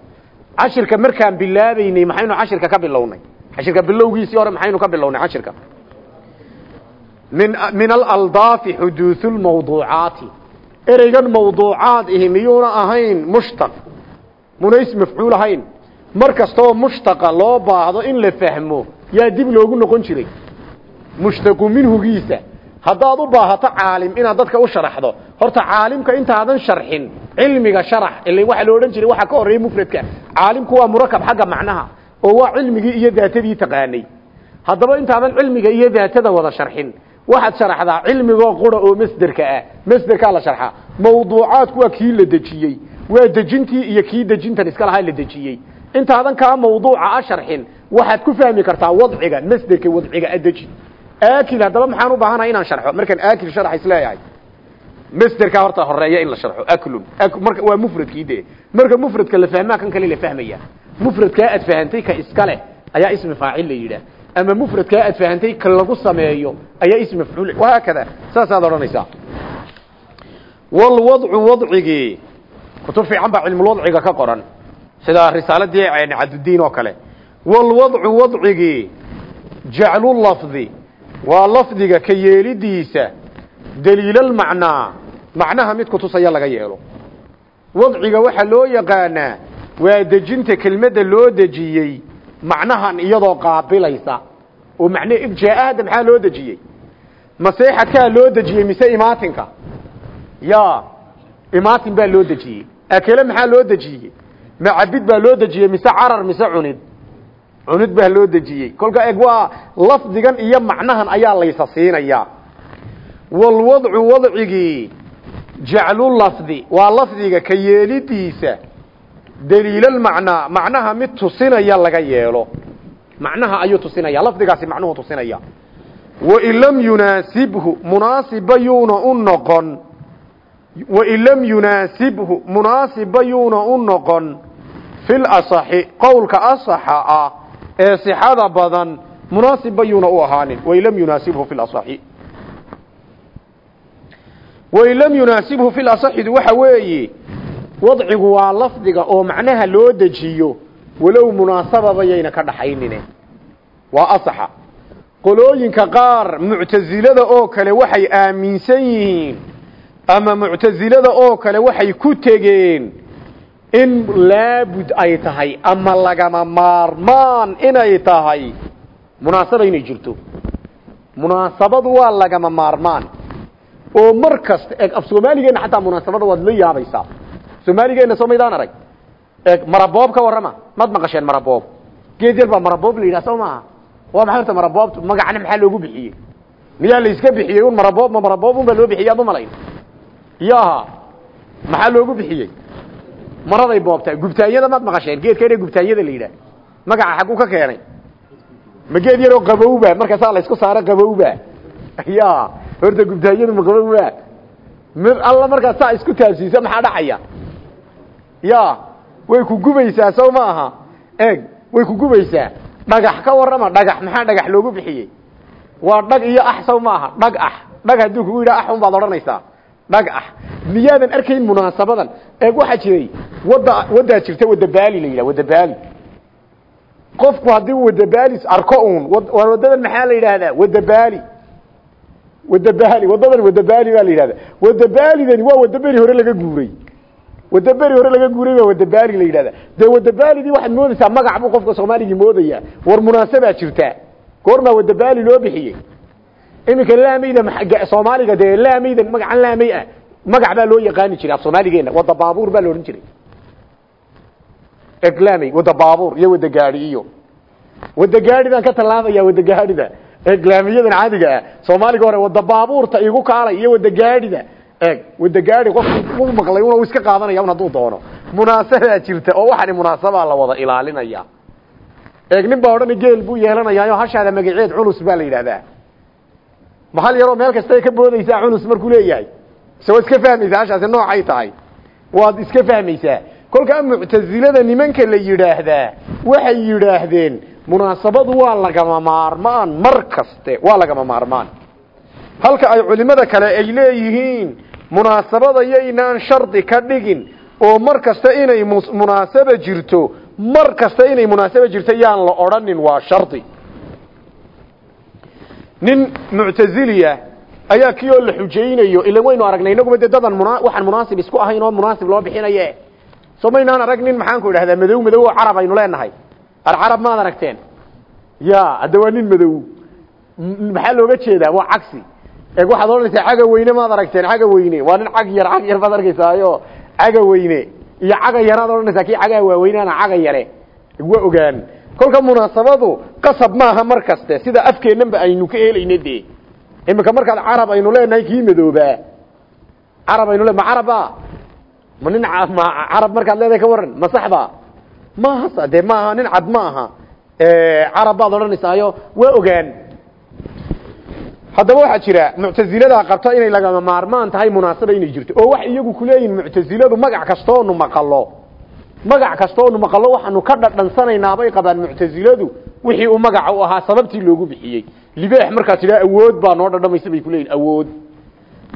Cashirka markaan bilaabaynay maxaynu cashirka ka bilownay? Cashirka bilowgiisii hore maxaynu ka bilownay cashirka? Min min alaldaafi xuduuثu lmawduucaati ereygan mawduucaad ihi miyuuna ahayn mushtaq muna is mafcuul ahayn. Mar kastoo mushtaqa loo baahdo in la fahmo yaa dib loogu noqon jiray. Mushtaqu minhugiisa haddaad u baahato caalim inaad dadka u sharaxdo horta caalimka intaadan sharxin cilmiga sharax ila waxaa la odhan jiray waxaa ka horreeya mufradka caalimku waa murakab xagga macnaha oo waa cilmigii iyo daatadii taqaanay. Haddaba intaadan cilmiga iyo daatada wada sharxin waxaad sharaxdaa cilmigoo qura oo masderka ah masderkaa la sharxaa mawduucaadku waa kii la dejiyey waa dejintii iyo kii dejintan iska lahaa la dejiyey. Intaadan kaa mawduuca a sharxin waxaad ku fahmi kartaa wadciga masderka wadciga adeji aakil haddaba maxaan u baahanahay inaan sharxo. Markaan aakil sharax is leeyahay. Masderkaa horta horreeya in la sharxo. Aklun. Marka waa mufradkii de marka mufradka la fahmaa kan kale la fahmaya mufradkaa aad fahantay ka iska leh ayaa ismi faacil la yidhaah. Ama mufradkaa aad fahantay ka lagu sameeyo ayaa ism mafcuul wahaakada saasaad odhanaysaa. Walwadcu wadcigii kutub fiican baa cilmulwadciga ka qoran. Sida risaaladii cadudiin oo kale. Walwadcu wadcigii jaclu lafdi waa lafdiga ka yeelidiisa daliilalmacnaa macnaha mid kutusaya laga yeelo. Wadciga waxaa loo yaqaanaa waa dejinta kelmadda loo dejiyey macnahan iyadoo qaabilaysa. Oo macne jaa-ahda maxaa loo dejiyey? Maseexadkaa loo dejiyey mise imaatinka? Ya imaatin baa loo dejiyey. Akele maxaa loo dejiyey? Macabid baa loo dejiyey mise carar mise cunid cunid baa loo dejiyey. Kolka eg waa lafdigan iyo macnahan ayaa laysa siinayaa walwadcu wadcigii jaclu lafdi. Waa lafdiga ka yeelidiisa. Daliilalmacnaa macnaha mid tusinaya laga yeelo. Macnaha ayuu tusinaya lafdigaasi macnuhu tusinaya. Wain lam yunaasibhu munaasibba yuuna u noqon. Wain lam yunaasibhu munaasibba yuuna u noqon. Fil asaxi qowlka asaxa ah ee sixada badan munaasibba yuuna u ahaanin. Wain lam yunaasibhu fi lasaxi wain lam yunaasibhu fi lasaxidu waxa weeye wadcigu waa lafdiga oo macnaha loo dejiyo walow munaasababa yayna ka dhaxaynine. Waa asaxa. Qolooyinka qaar muctasilada oo kale waxay aaminsan yihiin ama muctasilada oo kale waxay ku tegeen in laabud ay tahay ama lagama maarmaan inay tahay. Munaasaba inay jirto. Munaasabadu waa lagama maarmaan. Oo mar kasta eg af soomaaligeena xataa munaasabada waad la yaabaysaa. Soomaaligeena soo maydaan arag. Eg maraboob ka warrama maad maqasheen maraboob. Geed yar baa maraboob la yidhaha soo maaha. Waa maxay horta maraboobtu magacna maxaa loogu bixiyey? Miyaa la iska bixiyey? Un maraboob ma maraboob un baa loo bixiyey ad umalayn yaha maxaa loogu bixiyey maraday boobtaa gubtaanyada maad maqasheen. Geedkeena gubtaanyada la yidhaah. Magaca xagguu ka keenay. Ma geed yaroo qabowba markaasaa la isku saaro qabowba ya horta gubtaanyadu ma qabowba mid alla markaas saa isku taabsiisa maxaa dhacaya? Ya way ku gubaysaa sow ma aha. Eeg way ku gubaysaa. Dhagax ka warrama dhagax. Maxaa dhagax loogu bixiyey? Waa dhag iyo ax sow ma aha. Dhag ax. Dhag hadduu kugu yidhaha ax un baad odhanaysaa dhag ax miyaadan arkayn munaasabadan. Eeg waxaa jiray wadda waddaa jirta wadabaali la yidhaha wadabaali qofku haddii wadabaali arko uun waa maxaa la yidhaahdaa? Wadabaali wadabaali wadadan wadabaali baa la yidhahdaa wadabaalidani waa wadaberi hore laga guuray. Wadaberi hore laga guuray baa wadabaali la yidhahdaa dee wadabaalidii waxaad moodaysaa magac buu qofka soomaaligii moodaya war munaasabaa jirtaa. Goormaa wadabaali loo bixiyey iminka laamayda soomaaliga dee laamayda magacan laamay ah. Magac baa loo yaqaani jiray af soomaaligeena. Wada baabuur baa la odhan jiray. Eglaamay wada baabuur iyo wada gaadhi iyo. Wada gaadhidaan ka tallaabaya wada gaadhida eglaamiyadan caadiga ah. Soomaaliga hore wada baabuurta igu kaalay iyo wada gaadhida eeg wada gaadhi qofku u maqlay una iska qaadanaya un doono. Munaasabaa jirta oo waxani munaasabaa la wada ilaalinaya. Eeg nin baa odhani geel buu yeelanayaayo hashaada magaceed culus baa la yidhahdaa mahal yaroo meel kasta ka boodaysaa culus markuu leeyahay? Se waad iska fahmaysaa hashaasi noocay tahay. Waad iska fahmaysaa. Kolkaa muctasilada nimanka la yidhaahdaa waxay yidhaahdeen munaasabadu waa lagama maarmaan mar kaste. Waa lagama maarmaan. Halka ay culimada kale ay leeyihiin munaasabada yaynaan shardi ka dhigin oo mar kasta inay munaasaba jirto mar kasta inay munaasaba jirto yaan la odhanin waa shardi nin muctaziliya ayaa kii oo la xujaynayo ila waynu aragnay inaguba dee dadan waxaan munaasib isku ahayn oo munaasib loo bixinaye soo maynaan arag nin maxaan ku idhahdaa madow madow carab aynu leenahay. Arcarab maad aragteen? Ya hadda waa nin madow. Maxaa looga jeedaa? Waa cagsi. Eeg waxaad odhanaysaa caga weyne maad aragteen caga weyne. Waa nin cag yar cag yar baad arkaysaayo. Caga weyne. Iyo caga yaraad odhanaysaa kii cagaha waaweynaana caga yare. Waa ogaan kolka munaasabadu qasab maaha mar kaste sida afkeennanba aynu ka helayna dee. Iminka markaad carab aynu leenahay kii madoobaa? Carab aynu le ma caraba ma nin ma carab markaad leedahay ka waran ma saxba maaha dee maaha nin cad ma aha carab baad odhanaysaayo waa ogaan. Haddaba waxaa jira muctaziladaa qabta inay lagama maarmaan tahay munaasaba inay jirto oo waxay iyagu kuleeyihin muctaziladu magac kastoonu maqalo magac kastoonu maqalo waxaanu ka dhadhansanaynaa bay qabaan muctaziladu wixii uu magaca u ahaa sababtii loogu bixiyey. Libaax markaa tidhaa awood baa noo dhadhamaysa bay kuleeyihin awood.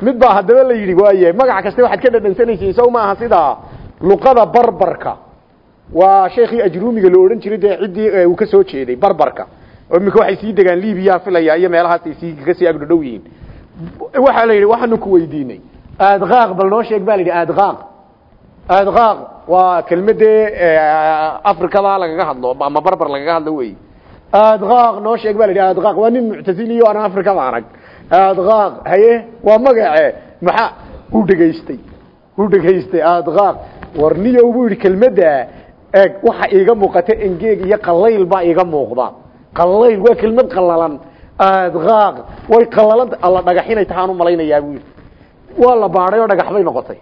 Mid baa haddaba la yidhi waaye magac kaste waxaad ka dhadhansanaysiin sow maaha sidaa. Luqada barbarka. Waa sheekii ajruumiga la odhan jiray dee uu ka soo jeeday barbarka. Oo iminka waxay sii degaan libiya filaya iyo meelahaasay sii ka sii agdhodhow yihiin. Waxaa la yidhi waxaanu ku weydiinay. Adqaaq bal noo sheeg ba la yidhi adqaaq adqaaq waa kelmadee afrikada lagaga hadlo ama barbar lagaga hadlo wey adqaaq noo sheeg ba la yidhi adqaaq waa nin muctasiliyo aan afrikada arag. Adqaaq haye waa magace maxaa? U dhegaystay u dhegaystay adqaaq war niyow buu yidhi kelmadda eeg waxa iiga muuqata engeeg iyo qalayl baa iiga muuqda. Qalayl waa kelmad qalalan adqaaq way qalalanta alla dhagax inay tahaan u malaynayaa buu waa la baadhay oo dhagax noqotay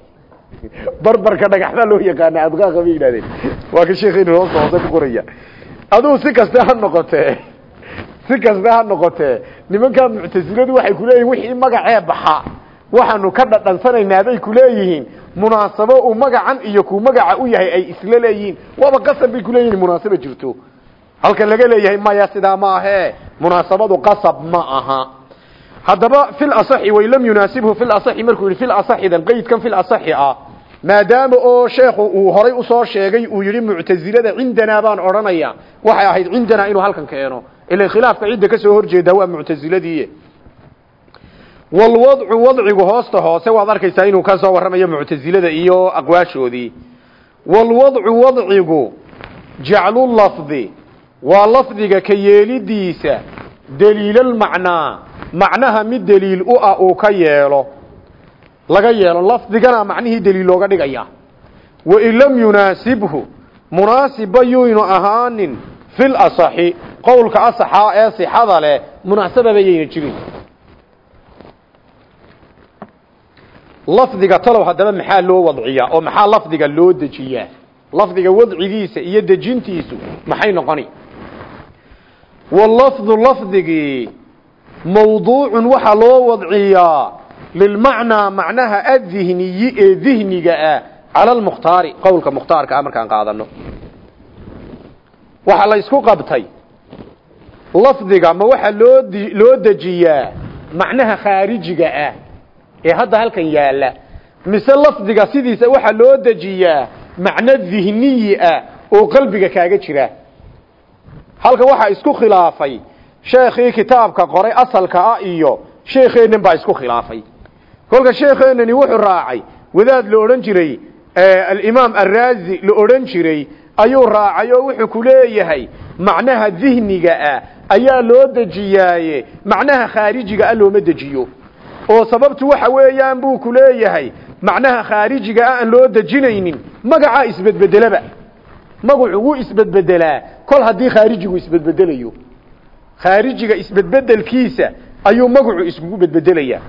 barbarka dhagaxdaa loo yaqaana adqaaqa bay yidhahdeen. Waa ka sheekheenu hoosta hoose ku qoraya. Aduu si kaste ha noqotee si kaste ha noqotee nimankaa muctasiladu waxay kuleeyihin wixii magacee baxa. Waxaanu ka dhadhansanaynaa bay kuleeyihiin munaasabo uu magacan iyo kuu magaca u yahay ay isla leeyihiin. Waaba qasab bay kuleeyihin munaasabo jirto. Halka laga leeyahay maya sidaa ma ahee? Munaasabadu qasab ma aha haddaba fil asaxi way lam yunaasibhu fil asaxi markuu yidhi fil asaxidan qeydkan fil asaxi ah maadaama oo sheekhu uu horay u soo sheegay uu yidhi muctazilada cindanaa baan odhanaya waxay ahayd cindanaa inuu halkan keeno. Ilan khilaafka cidda ka soo horjeedaa waa muctaziladii walwadcu wadcigu hoosta hoose waad arkaysaa inuu ka soo warramayo muctazilada iyo aqwaashoodii. Walwadcu wadcigu jaclu lafdi waa lafdiga ka yeelidiisa daliilalmacnaa macnaha mid daliil u ah uu ka yeelo laga yeelo lafdigana macnihii daliil looga dhigaya. Wain lam yunaasibhu munaasibba yuynu ahaanin fil asaxi qowlka asaxaa ee sixada leh munaasababa yayna jirin lafdiga talow haddaba maxaa loo wadciyaa oo maxaa lafdiga loo dejiyaa? Lafdiga wadcigiisa iyo dejintiisu maxay noqoni walafdu lafdigii mawduucun waxaa loo wadciyaa lilmacnaa macnaha adihniyi ee dihniga ah cala almukhtaari qowlka mukhtaarka ah markaan qaadano. Waxaa la isku qabtay lafdiga ma waxaa loo loo dejiyaa macnaha khaarijiga ah ee hadda halkan yaalla mise lafdiga sidiisa waxaa loo dejiyaa macno dihniyi ah oo qalbiga kaaga jira halka waxaa isku khilaafay. Sheekhii kitaabka qoray asalka ah iyo sheekheennan baa isku khilaafay. Kolka sheekheenani wuxuu raacay wadaad la odhan jiray alimaam araazi la odhan jiray ayuu raacay oo wuxuu ku leeyahay macnaha dihniga ah ayaa loo dejiyaaye macnaha khaarijiga ah looma dejiyo. Oo sababtu waxa weeyaan buu ku leeyahay macnaha khaarijiga ah aan loo dejinaynin magacaa isbedbedelaba magacu wuu isbedbedelaa. Kol haddii khaarijigu isbedbedelayo. Khaarijiga isbedbedelkiisa ayuu magacu iskugu bedbedelayaa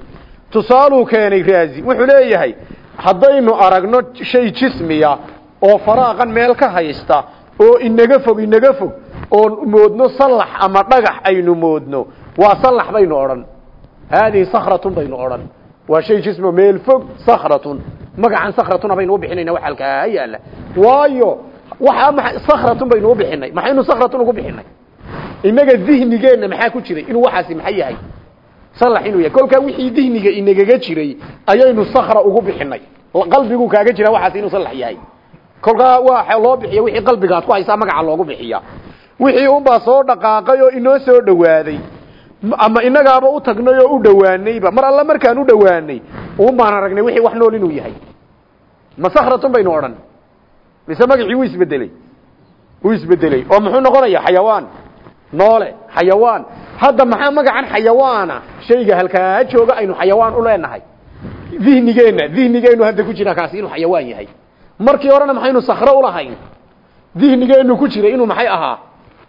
tusaaluu keenay raazi wuxuu leeyahay haddaynu aragno shay jismiya oo faraaqan meel ka haysta oo inaga fog inaga fog oo moodno sallax ama dhagax aynu moodno waa sallax baynu odhan. Haadihi sakratun baynu odhan. Waa shay jismio meel fog sakratun magacan sakratuna baynu u bixinayna wax halkaa yaalla waayo sakratun baynu u bixinay. Maxaynu sakratun ugu bixinay? Inaga dihnigeenna maxaa ku jiray? Inuu waxaasi maxay yahay? Salax inuu yahay. Kolkaa wixii dihniga inagaga jiray ayaynu sakra ugu bixinay. Qalbigu kaaga jira waxaas inuu salax yahay. Kolkaa waxa loo bixiya wixii qalbigaad ku haysaa magaca loogu bixiya. Wixii unbaa soo dhaqaaqay oo inoo soo dhawaaday. Ama inagaaba u tagnay oo u dhawaanayba mar alla markaan u dhawaanay un baan aragnay wixii wax nool inuu yahay. Ma baynu odhan mise magacii wuu isbedeley wuu isbedeley oo muxuu noqonaya xayawaan? Noole xayawaan. Hadda maxaa magacan xayawaana? Shayga halkaa jooga aynu xayawaan u leenahay. Dihnigeenna dihnigeenu hadda ku jira kaasi inuu xayawaan yahay. Markii horena maxaynu sakro ulahayn dihnigeenu ku jiray inuu maxay ahaa?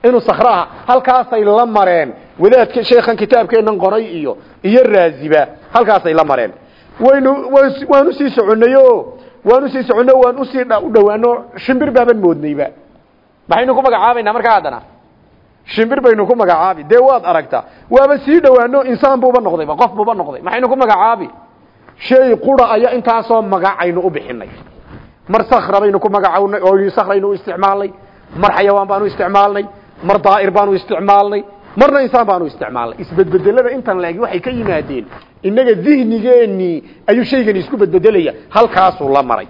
Inuu sakro ahaa. Halkaasay la mareen. Wadaadka sheekhan kitaabkeennan qoray iyo iyo raaziba halkaasay la mareen. Waynu waanu sii soconnayo waanu sii soconno waan u sii u dhawaano shimbir baaban moodnayba. Maxaynu ku magacaabaynaa markaa haddana? Shimbir baynu ku magacaabi. Dee waad aragtaa waaba sii dhawaano insaan buuba noqdayba qof buuba noqday. Maxaynu ku magacaabi? Shay qura aya intaasoo magacaynu u bixinay. Mar sakra baynu ku magacawnay oo sakraynu u isticmaalnay. Mar xayawaan baanu isticmaalnay mar daa'ir baanu isticmaalnay marna insaan baanu isticmaalnay. Isbedbedelada intan laegi waxay ka yimaadeen innaga dihnigeenii ayuu shaygani isku bedbedelaya. Halkaasuu la maray.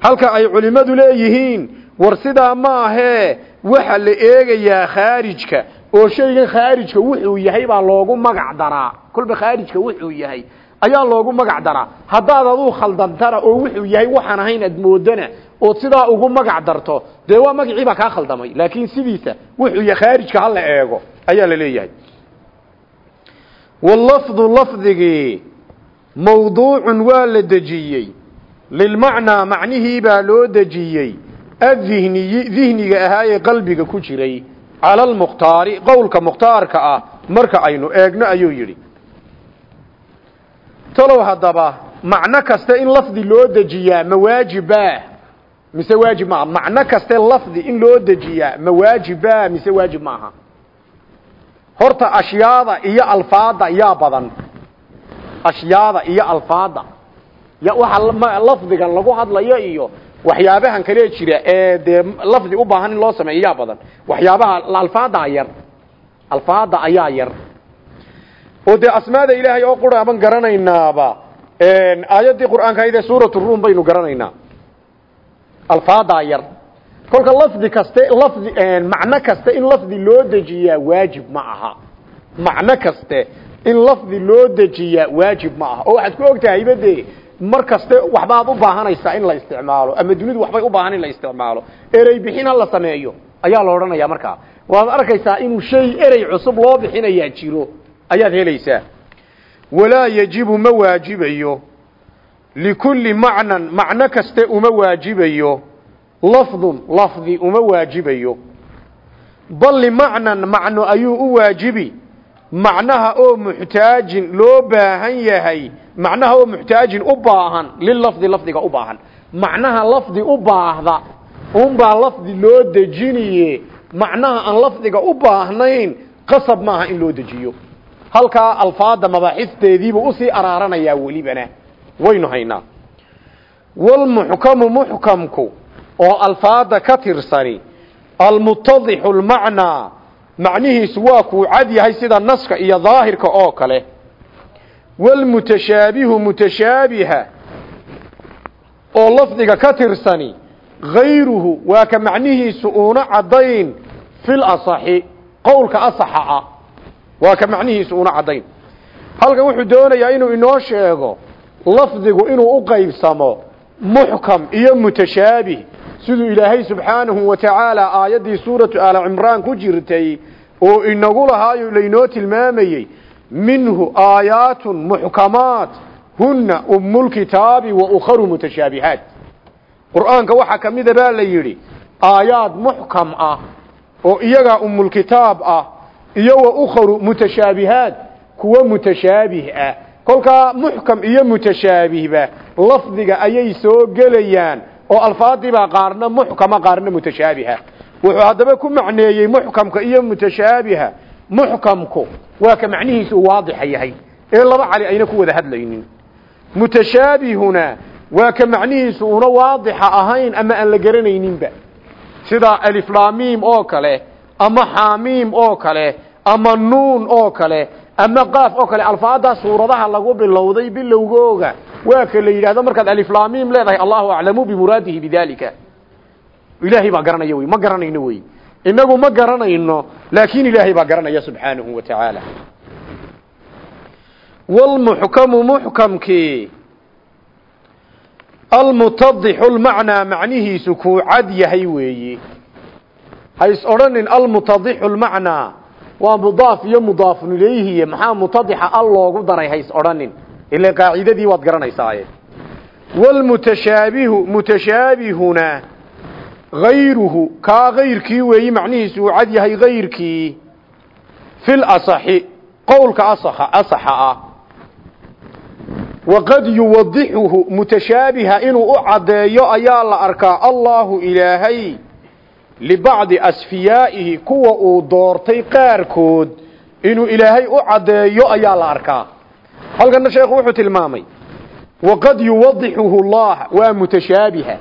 Halka ay culimmadu leeyihiin war sidaa ma ahee waxa la eegayaa khaarijka oo shaygan khaarijka wuxuu yahay baa loogu magac daraa. Kolba khaarijka wuxuu yahay ayaa loogu magac daraa. Haddaad aduu khaldantana oo wuxuu yahay waxaan ahayn aad moodana ood sidaa ugu magac darto dee waa magacii baa kaa khaldamay. Laakiin sidiisa wuxuu yahay khaarijka hala eego ayaa la leeyahay wallafdu lafdigii mawduucun waa la dejiyey lilmacnaa macnihii baa loo dejiyey adihniyi dihniga ahaayee qalbiga ku jiray cala almukhtaari qowlka mukhtaarka ah marka aynu eegno ayuu yidhi talow haddaba macno kaste in lafdi loo dejiyaa ma waajiba mise waajib maaha macno kaste lafdi in loo dejiyaa ma mise waajib maaha horta ashyaada iyo alfaada yaa badan. Ashyaada iyo alfaada. Waxa lafdigan lagu hadlayo iyo waxyaabahan kale jira ee dee lafdi u baahan in loo sameeyo yaa badan. Waxyaabaha alfaada yar. Alfaada ayaa yar. Oo dee asmaada ilaahay oo quraaban garanaynaaba aayaddii qur'aanka ahayd ee suuratu ruum baynu garanaynaa. Alfaadaa yar kolka lafdi kaste lafdi macno kaste in lafdi loo dejiyaa waajib ma aha. Macno kaste in lafdi loo dejiyaa waajib ma aha. Oo waxaad ku og tahayba dee mar kaste waxbaad u baahanaysaa in la isticmaalo ama dunidu waxbay u baahan in la isticmaalo. Erey bixin ha la sameeyo ayaa la odhanayaa markaa. Waad arkaysaa inuu shay erey cusub loo bixinayaa jiro ayaad helaysaa. Walaa yajibu ma waajibayo likulli macnan macno kaste uma waajibayo lafdun lafdi uma waajibayo. Bal limacnan macno ayuu u waajibi. Macnaha oo muxtaajin loo baahan yahay macnaha oo muxtaajin u baahan lilafdi lafdiga u baahan. Macnaha lafdi u baahda unbaa lafdi loo dejiniye. Macnaha aan lafdiga u baahnayn qasab maaha in loo dejiyo. Halkaa alfaada mabaaxifteediibuu u sii araaranayaa welibana. Waynu haynaa. Walmuxkamu muxkamku oo alfaada ka tirsani almutadixu lmacnaa macnihiisu waa kuu cad yahay sida naska iyo daahirka oo kale. Walmutashaabihu mutashaabiha oo lafdiga ka tirsani gayruhu waa ka macnihiisu uuna caddayn fil asaxi qowlka asaxa ah waa ka macnihiisu una caddayn. Halkan wuxuu doonayaa inuu inoo sheego lafdigu inuu u qaybsamo muxkam iyo mutashaabih siduu ilaahay subxaanahu wa tacaala aayaddii suuratu aala cimraan ku jirtay oo inagu lahaayo laynoo tilmaamayey minhu aayaatun muxkamaat hunna ummulkitaabi wa ukharu mutashaabihaat qur'aanka waxaa ka mida baa la yidhi aayaad muxkam ah oo iyagaa ummulkitaab ah iyo wa ukharu mutashaabihaat kuwa mutashaabih ah. Kolkaa muxkam iyo mutashaabihba lafdiga ayay soo gelayaan oo alfaadibaa qaarna muxkama qaarna mutashaabiha. Wuxuu haddaba ku macneeyey muxkamka iyo mutashaabiha. Muxkamku waa ka macnihiisu waadixa yahay. Ee laba cali ayna ku wada hadlaynin. Mutashaabihuna waa ka macnihiisu una waadixa ahayn ama aan la garanayninba. Sida aliflaamiim oo kale ama xaamiim oo kale ama nuun oo kale ama qaaf oo kale. Alfaada suuradaha lagu bilowday bilowgooga waa ka la yidhahdo markaad aliflaamiim leedahay allahu aclamu bimuraadihi bidalika ilaahay baa garanaya wey ma garanayno wey. Inagu ma garanayno laakin ilaahay baa garanaya subxaanahu wa tacaala. Wlmuxkamu muxkamkii almutadixu lmacnaa macnihiisu kuu cad yahay weeyi. Hays odhanin almutadixu lmacnaa waa mudaaf iyo mudaafun ilayhiye maxaa mutadixa al loogu daray hays odhanin ila qaacidadii waad garanaysaaye wlmutashaabihu mutashaabihuna gayruhu kaa gayrkii weeyi macnihiisu uu cad yahay gayrkii fil asaxi qowlka asaxa asaxa ah waqad yuwadixuhu mutashaabiha inuu u caddeeyo ayaa la arkaa allahu ilaahay libacdi asfiyaa'ihi kuwa uu doortay qaarkood inuu ilaahay u caddeeyo ayaa la arkaa halkana sheekhu wuxuu tilmaamay waqad yuwadixuhu allah waa mutashaabiha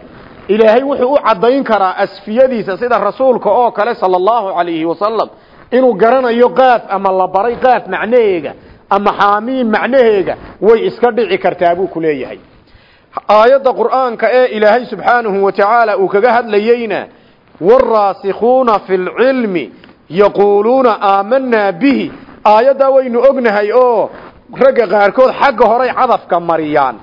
ilaahay wuxuu u caddayn karaa asfiyadiisa sida rasuulka oo kale sala allahu calayhi wasalam inuu garanayo qaaf ama la baray qaaf macnaheega ama xaamiim macnaheega way iska dhici kartaa buu ku leeyahay. Aayadda qur'aanka ee ilaahay subxaanahu wa tacaala uu kaga hadlayeyna wاraasikhuuna fi lcilmi yaquuluuna aamanaa bihi. Aayaddaa waynu ognahay oo ragga qaarkood xagga horay cadafka mariyaan.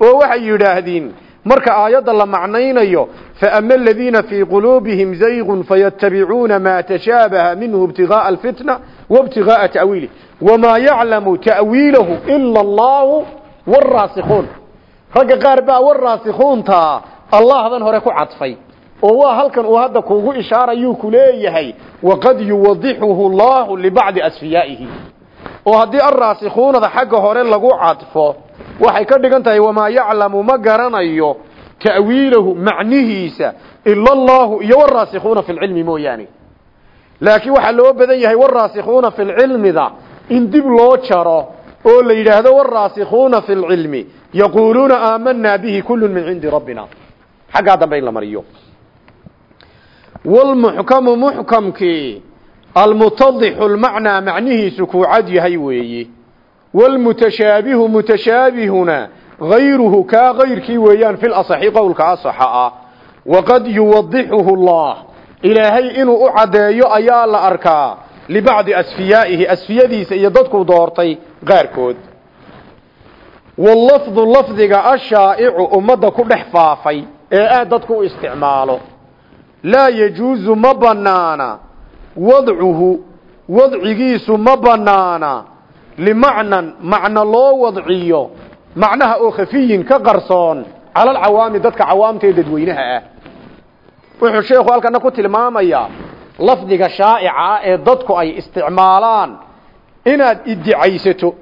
Oo waxay yidhaahdeen marka aayadda la macnaynayo faama aladiina fii quluubihim zaygun fayatabicuuna maa tashaabaha minhu ibtigaaa alfitna waibtigaaa ta'wiilih wamaa yaclamu ta'wiilahu ila allahu wاraasikhuun ragga qaar baa waraasikhuntaa allahdan hore ku cadfay oo waa halkan uu hadda kuugu ishaarayuu ku leeyahay waqad yuwadixuhu allahu libacdi asfiyaa'ihi oo haddii alraasikhuunada xagga hore lagu cadfo waxay ka dhigan tahay wamaa yaclamu ma garanayo ta'wiilahu macnihiisa ila allahu iyo waraasikuuna fi lcilmi mooyaane. Laakiin waxaa loo badan yahay waraasikuuna fi lcilmida in dib loo jaro oo la yidhaahdo waraasikuuna fi lcilmi yaquuluuna aamanaa bihi kullu min cindi rabbina. Xaggaa dambe in la mariyo. Wlmuxkamu muxkamkii almutadixu lmacnaa macnihiisu kuu cad yahay weeye wlmutashaabihu mutashaabihuna gayruhu kaa gayrkii weeyaan fi lasaxi qowlka asaxa ah. Waqad yuwadixuhu allah ilaahay inuu u caddeeyo ayaa la arkaa libacdi asfiyaa'ihi asfiyadiisa iyo dadku doortay qaarkood. Wallafdu lafdiga ashaa'icu ummadda ku dhex faafay ee aad dadku isticmaalo. Laa yajuusu ma banaana wadcuhu wadcigiisu ma banaana limacnan macno loo wadciyo macnaha oo khafiyin ka qarsoon cala alcawaami dadka cawaamtaee dadweynaha ah. Wuxuu sheekhu halkana ku tilmaamayaa lafdiga shaa'ica ee dadku ay isticmaalaan inaad idicaysato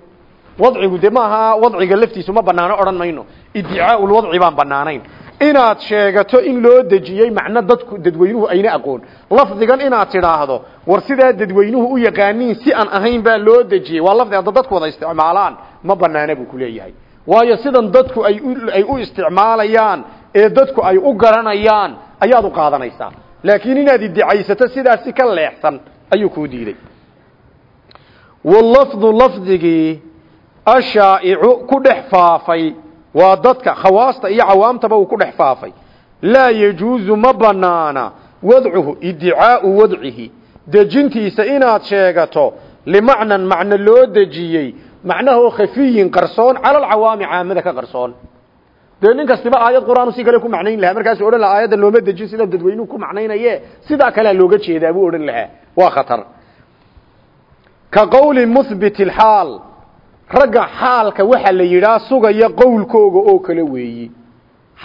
wadcigu de maaha wadciga laftiisu ma banaano odhan mayno. Iddicaa'ulwadci baan banaanayn inaad sheegato in loo dejiyey macno dadku dadweynuhu ayna aqoon. Lafdigan inaad tidhaahdo war sidaa dadweynuhu u yaqaaniin si aan ahayn baa loo dejiyey waa lafdi hadda dadku wada isticmaalaan ma banaana buu ku leeyahay. Waayo sidan dadku ay ay u isticmaalayaan ee dadku ay u garanayaan ayaad u qaadanaysaa. Laakiin inaad idicaysato sidaasi ka leexsan ayuu kuu diiday. Walafdu lafdigii ashaa'icu ku dhex faafay waa dadka khawaasta iyo cawaamtaba uu ku dhex faafay. Laa yajuusu ma banaana. Wadcuhu iddicaau wadcihi. Dejintiisa inaad sheegato limacnan macno loo dejiyey. Macnahoo khafiyin qarsoon cala alcawaami caamada ka qarsoon. Dee nin kastiba aayad qur'aan si kale ku macnayn lahaa. Markaasuu odhan lahaa aayadda looma dejin sida dadweynuhu ku macnaynaye sidaa kalea looga jeedaa buu odhan lahaa. Waa khatar. Ka qowli muhbit alxaal ragga xaalka waxa la yidhaa sugaya qowlkooga oo kale weeyi.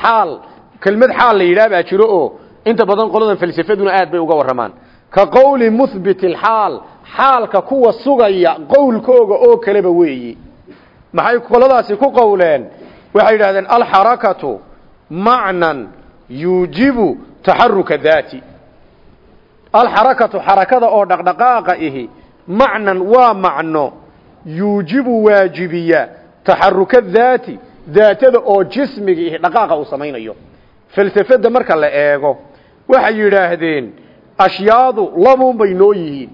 Xaal kelmad xaal la yidhaah baa jiro oo inta badan qoladan falsafaduna aad bay uga warramaan. Ka qowli muhbit alxaal xaalka kuwa sugaya qowlkooga oo kaleba weeyi. Maxay qoladaasi ku qowleen? Waxay yidhahdeen alxarakatu macnan yuujibu taxaruka daati. Alxarakatu xarakada oo dhaqdhaqaaqa ihi macnan waa macno yuujibu waajibiya taxaruka daati daatada oo jismiga iyo dhaqaaqa uu samaynayo. Falsafada marka la eego waxay yidhaahdeen ashyaadu labuun bay noo yihiin.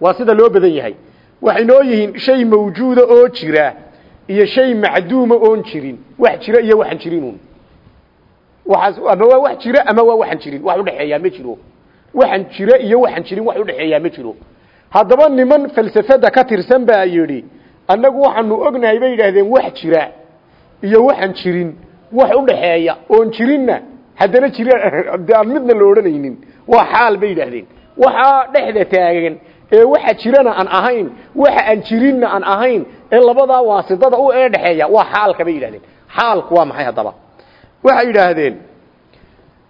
Waa sida loo badan yahay. Waxay noo yihiin shay mawjuuda oo jira iyo shay macduuma oon jirin. Wax jira iyo waxaan jirinun waaas ama waa wax jira ama waa waxaan jirin. Wax udhexeeyaa ma jiro. Waxaan jira iyo waxaan jirin wax udhexeeyaa ma jiro haddaba niman falsafada ka tirsan baa yidhi annagu waxaanu ognahay bay yidhaahdeen wax jira iyo waxaan jirin wax udhaxeeya oon jirinna haddana jir aan midna la odhanaynin waa xaal bay yidhaahdeen. Waxaa dhexda taagan ee waxa jirana aan ahayn waxa aan jirinna aan ahayn ee labadaa waasidada u ee dhexeeya waa xaalka bay yidhahdeen xaalku waa maxay haddaba? Waxay yidhaahdeen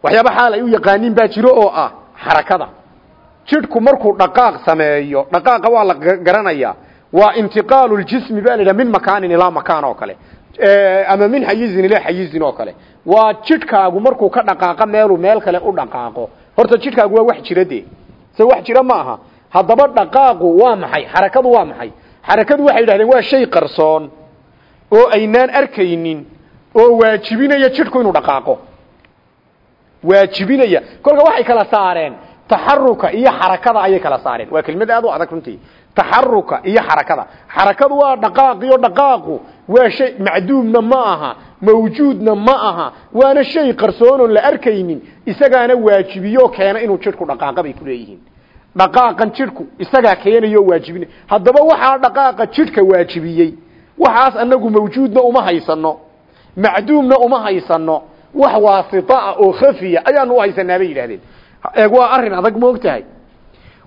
waxyaaba xaal ay u yaqaaniin baa jiro oo ah xarakada jidhku markuu dhaqaaq sameeyo dhaqaaqa waa la garanaya. Waa intiqaalu ljismi baa min makaanin ilaa makaan oo kale. Ama min xayizin ilaa xayizin oo kale. Waa jidhkaagu markuu ka dhaqaaqo meeluu meel kale u dhaqaaqo. Horta jidhkaagu waa wax jira dee se wax jira ma aha. Haddaba dhaqaaqu waa maxay? Xarakadu waa maxay? Xarakadu waxay yidhahdeen waa shay qarsoon oo aynaan arkaynin oo waajibinaya jidhku inuu dhaqaaqo. Waajibinaya. Kolka waxay kala saareen taxaruka iyo xarakada ayay kala saareen. Waa kelmad aad u adag runtii. Taxaruka iyo xarakada. Xarakadu waa dhaqaaqiyo dhaqaaqu. Waa shay macduumna ma aha mawjuudna ma aha. Waana shay qarsoonon la arkaynin isagaana waajibiyo keena inuu jidhku dhaqaaqa bay ku leeyihiin. Dhaqaaqan jidhku isagaa keenayo waajibina haddaba waxaa dhaqaaqa jidhka waajibiyey. Waxaas anagu mawjuudna uma haysano macduumna uma haysano wax waasita ah oo khafiya ayaanu u haysanaa bay yidhahdeen eeg waa arrin adag moogtahay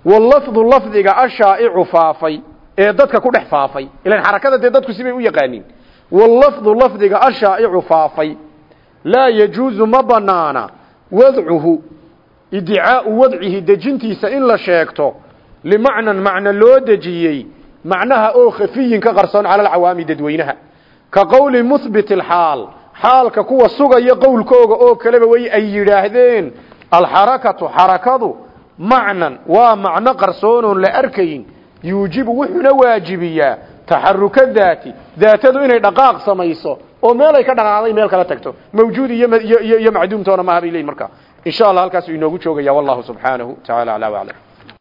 walafdu lafdiga ashaa'icu faafay ee dadka ku dhex faafay. Ilan xarakada dee dadku sibay u yaqaaniin. Wallafdu lafdiga ashaa'icu faafay. Laa yajuusu ma banaana wadcuhu iddicaau wadcihi in la sheegto limacnan macno loo dejiyey macnaha oo khafiyin ka qarsoon cala alcawaami dadweynaha. Ka qowli muhbit alxaal xaalka kuwa sugaya qowlkooga oo kaleba way ay yidhaahdeen alxarakatu xarakadu macnan waa macno qarsoonoon la arkayn yuujibu wuxuuna waajibiyaa taxaruka daati daatadu inay dhaqaaq samayso oo meelay ka dhaqaaqday meel kala tagto mawjuud iyo iyo macduumtoona maaha bay leeyihiin marka insha allah halkaasuu inoogu joogaya wallahu subxaanahu tacaala aclaa waclam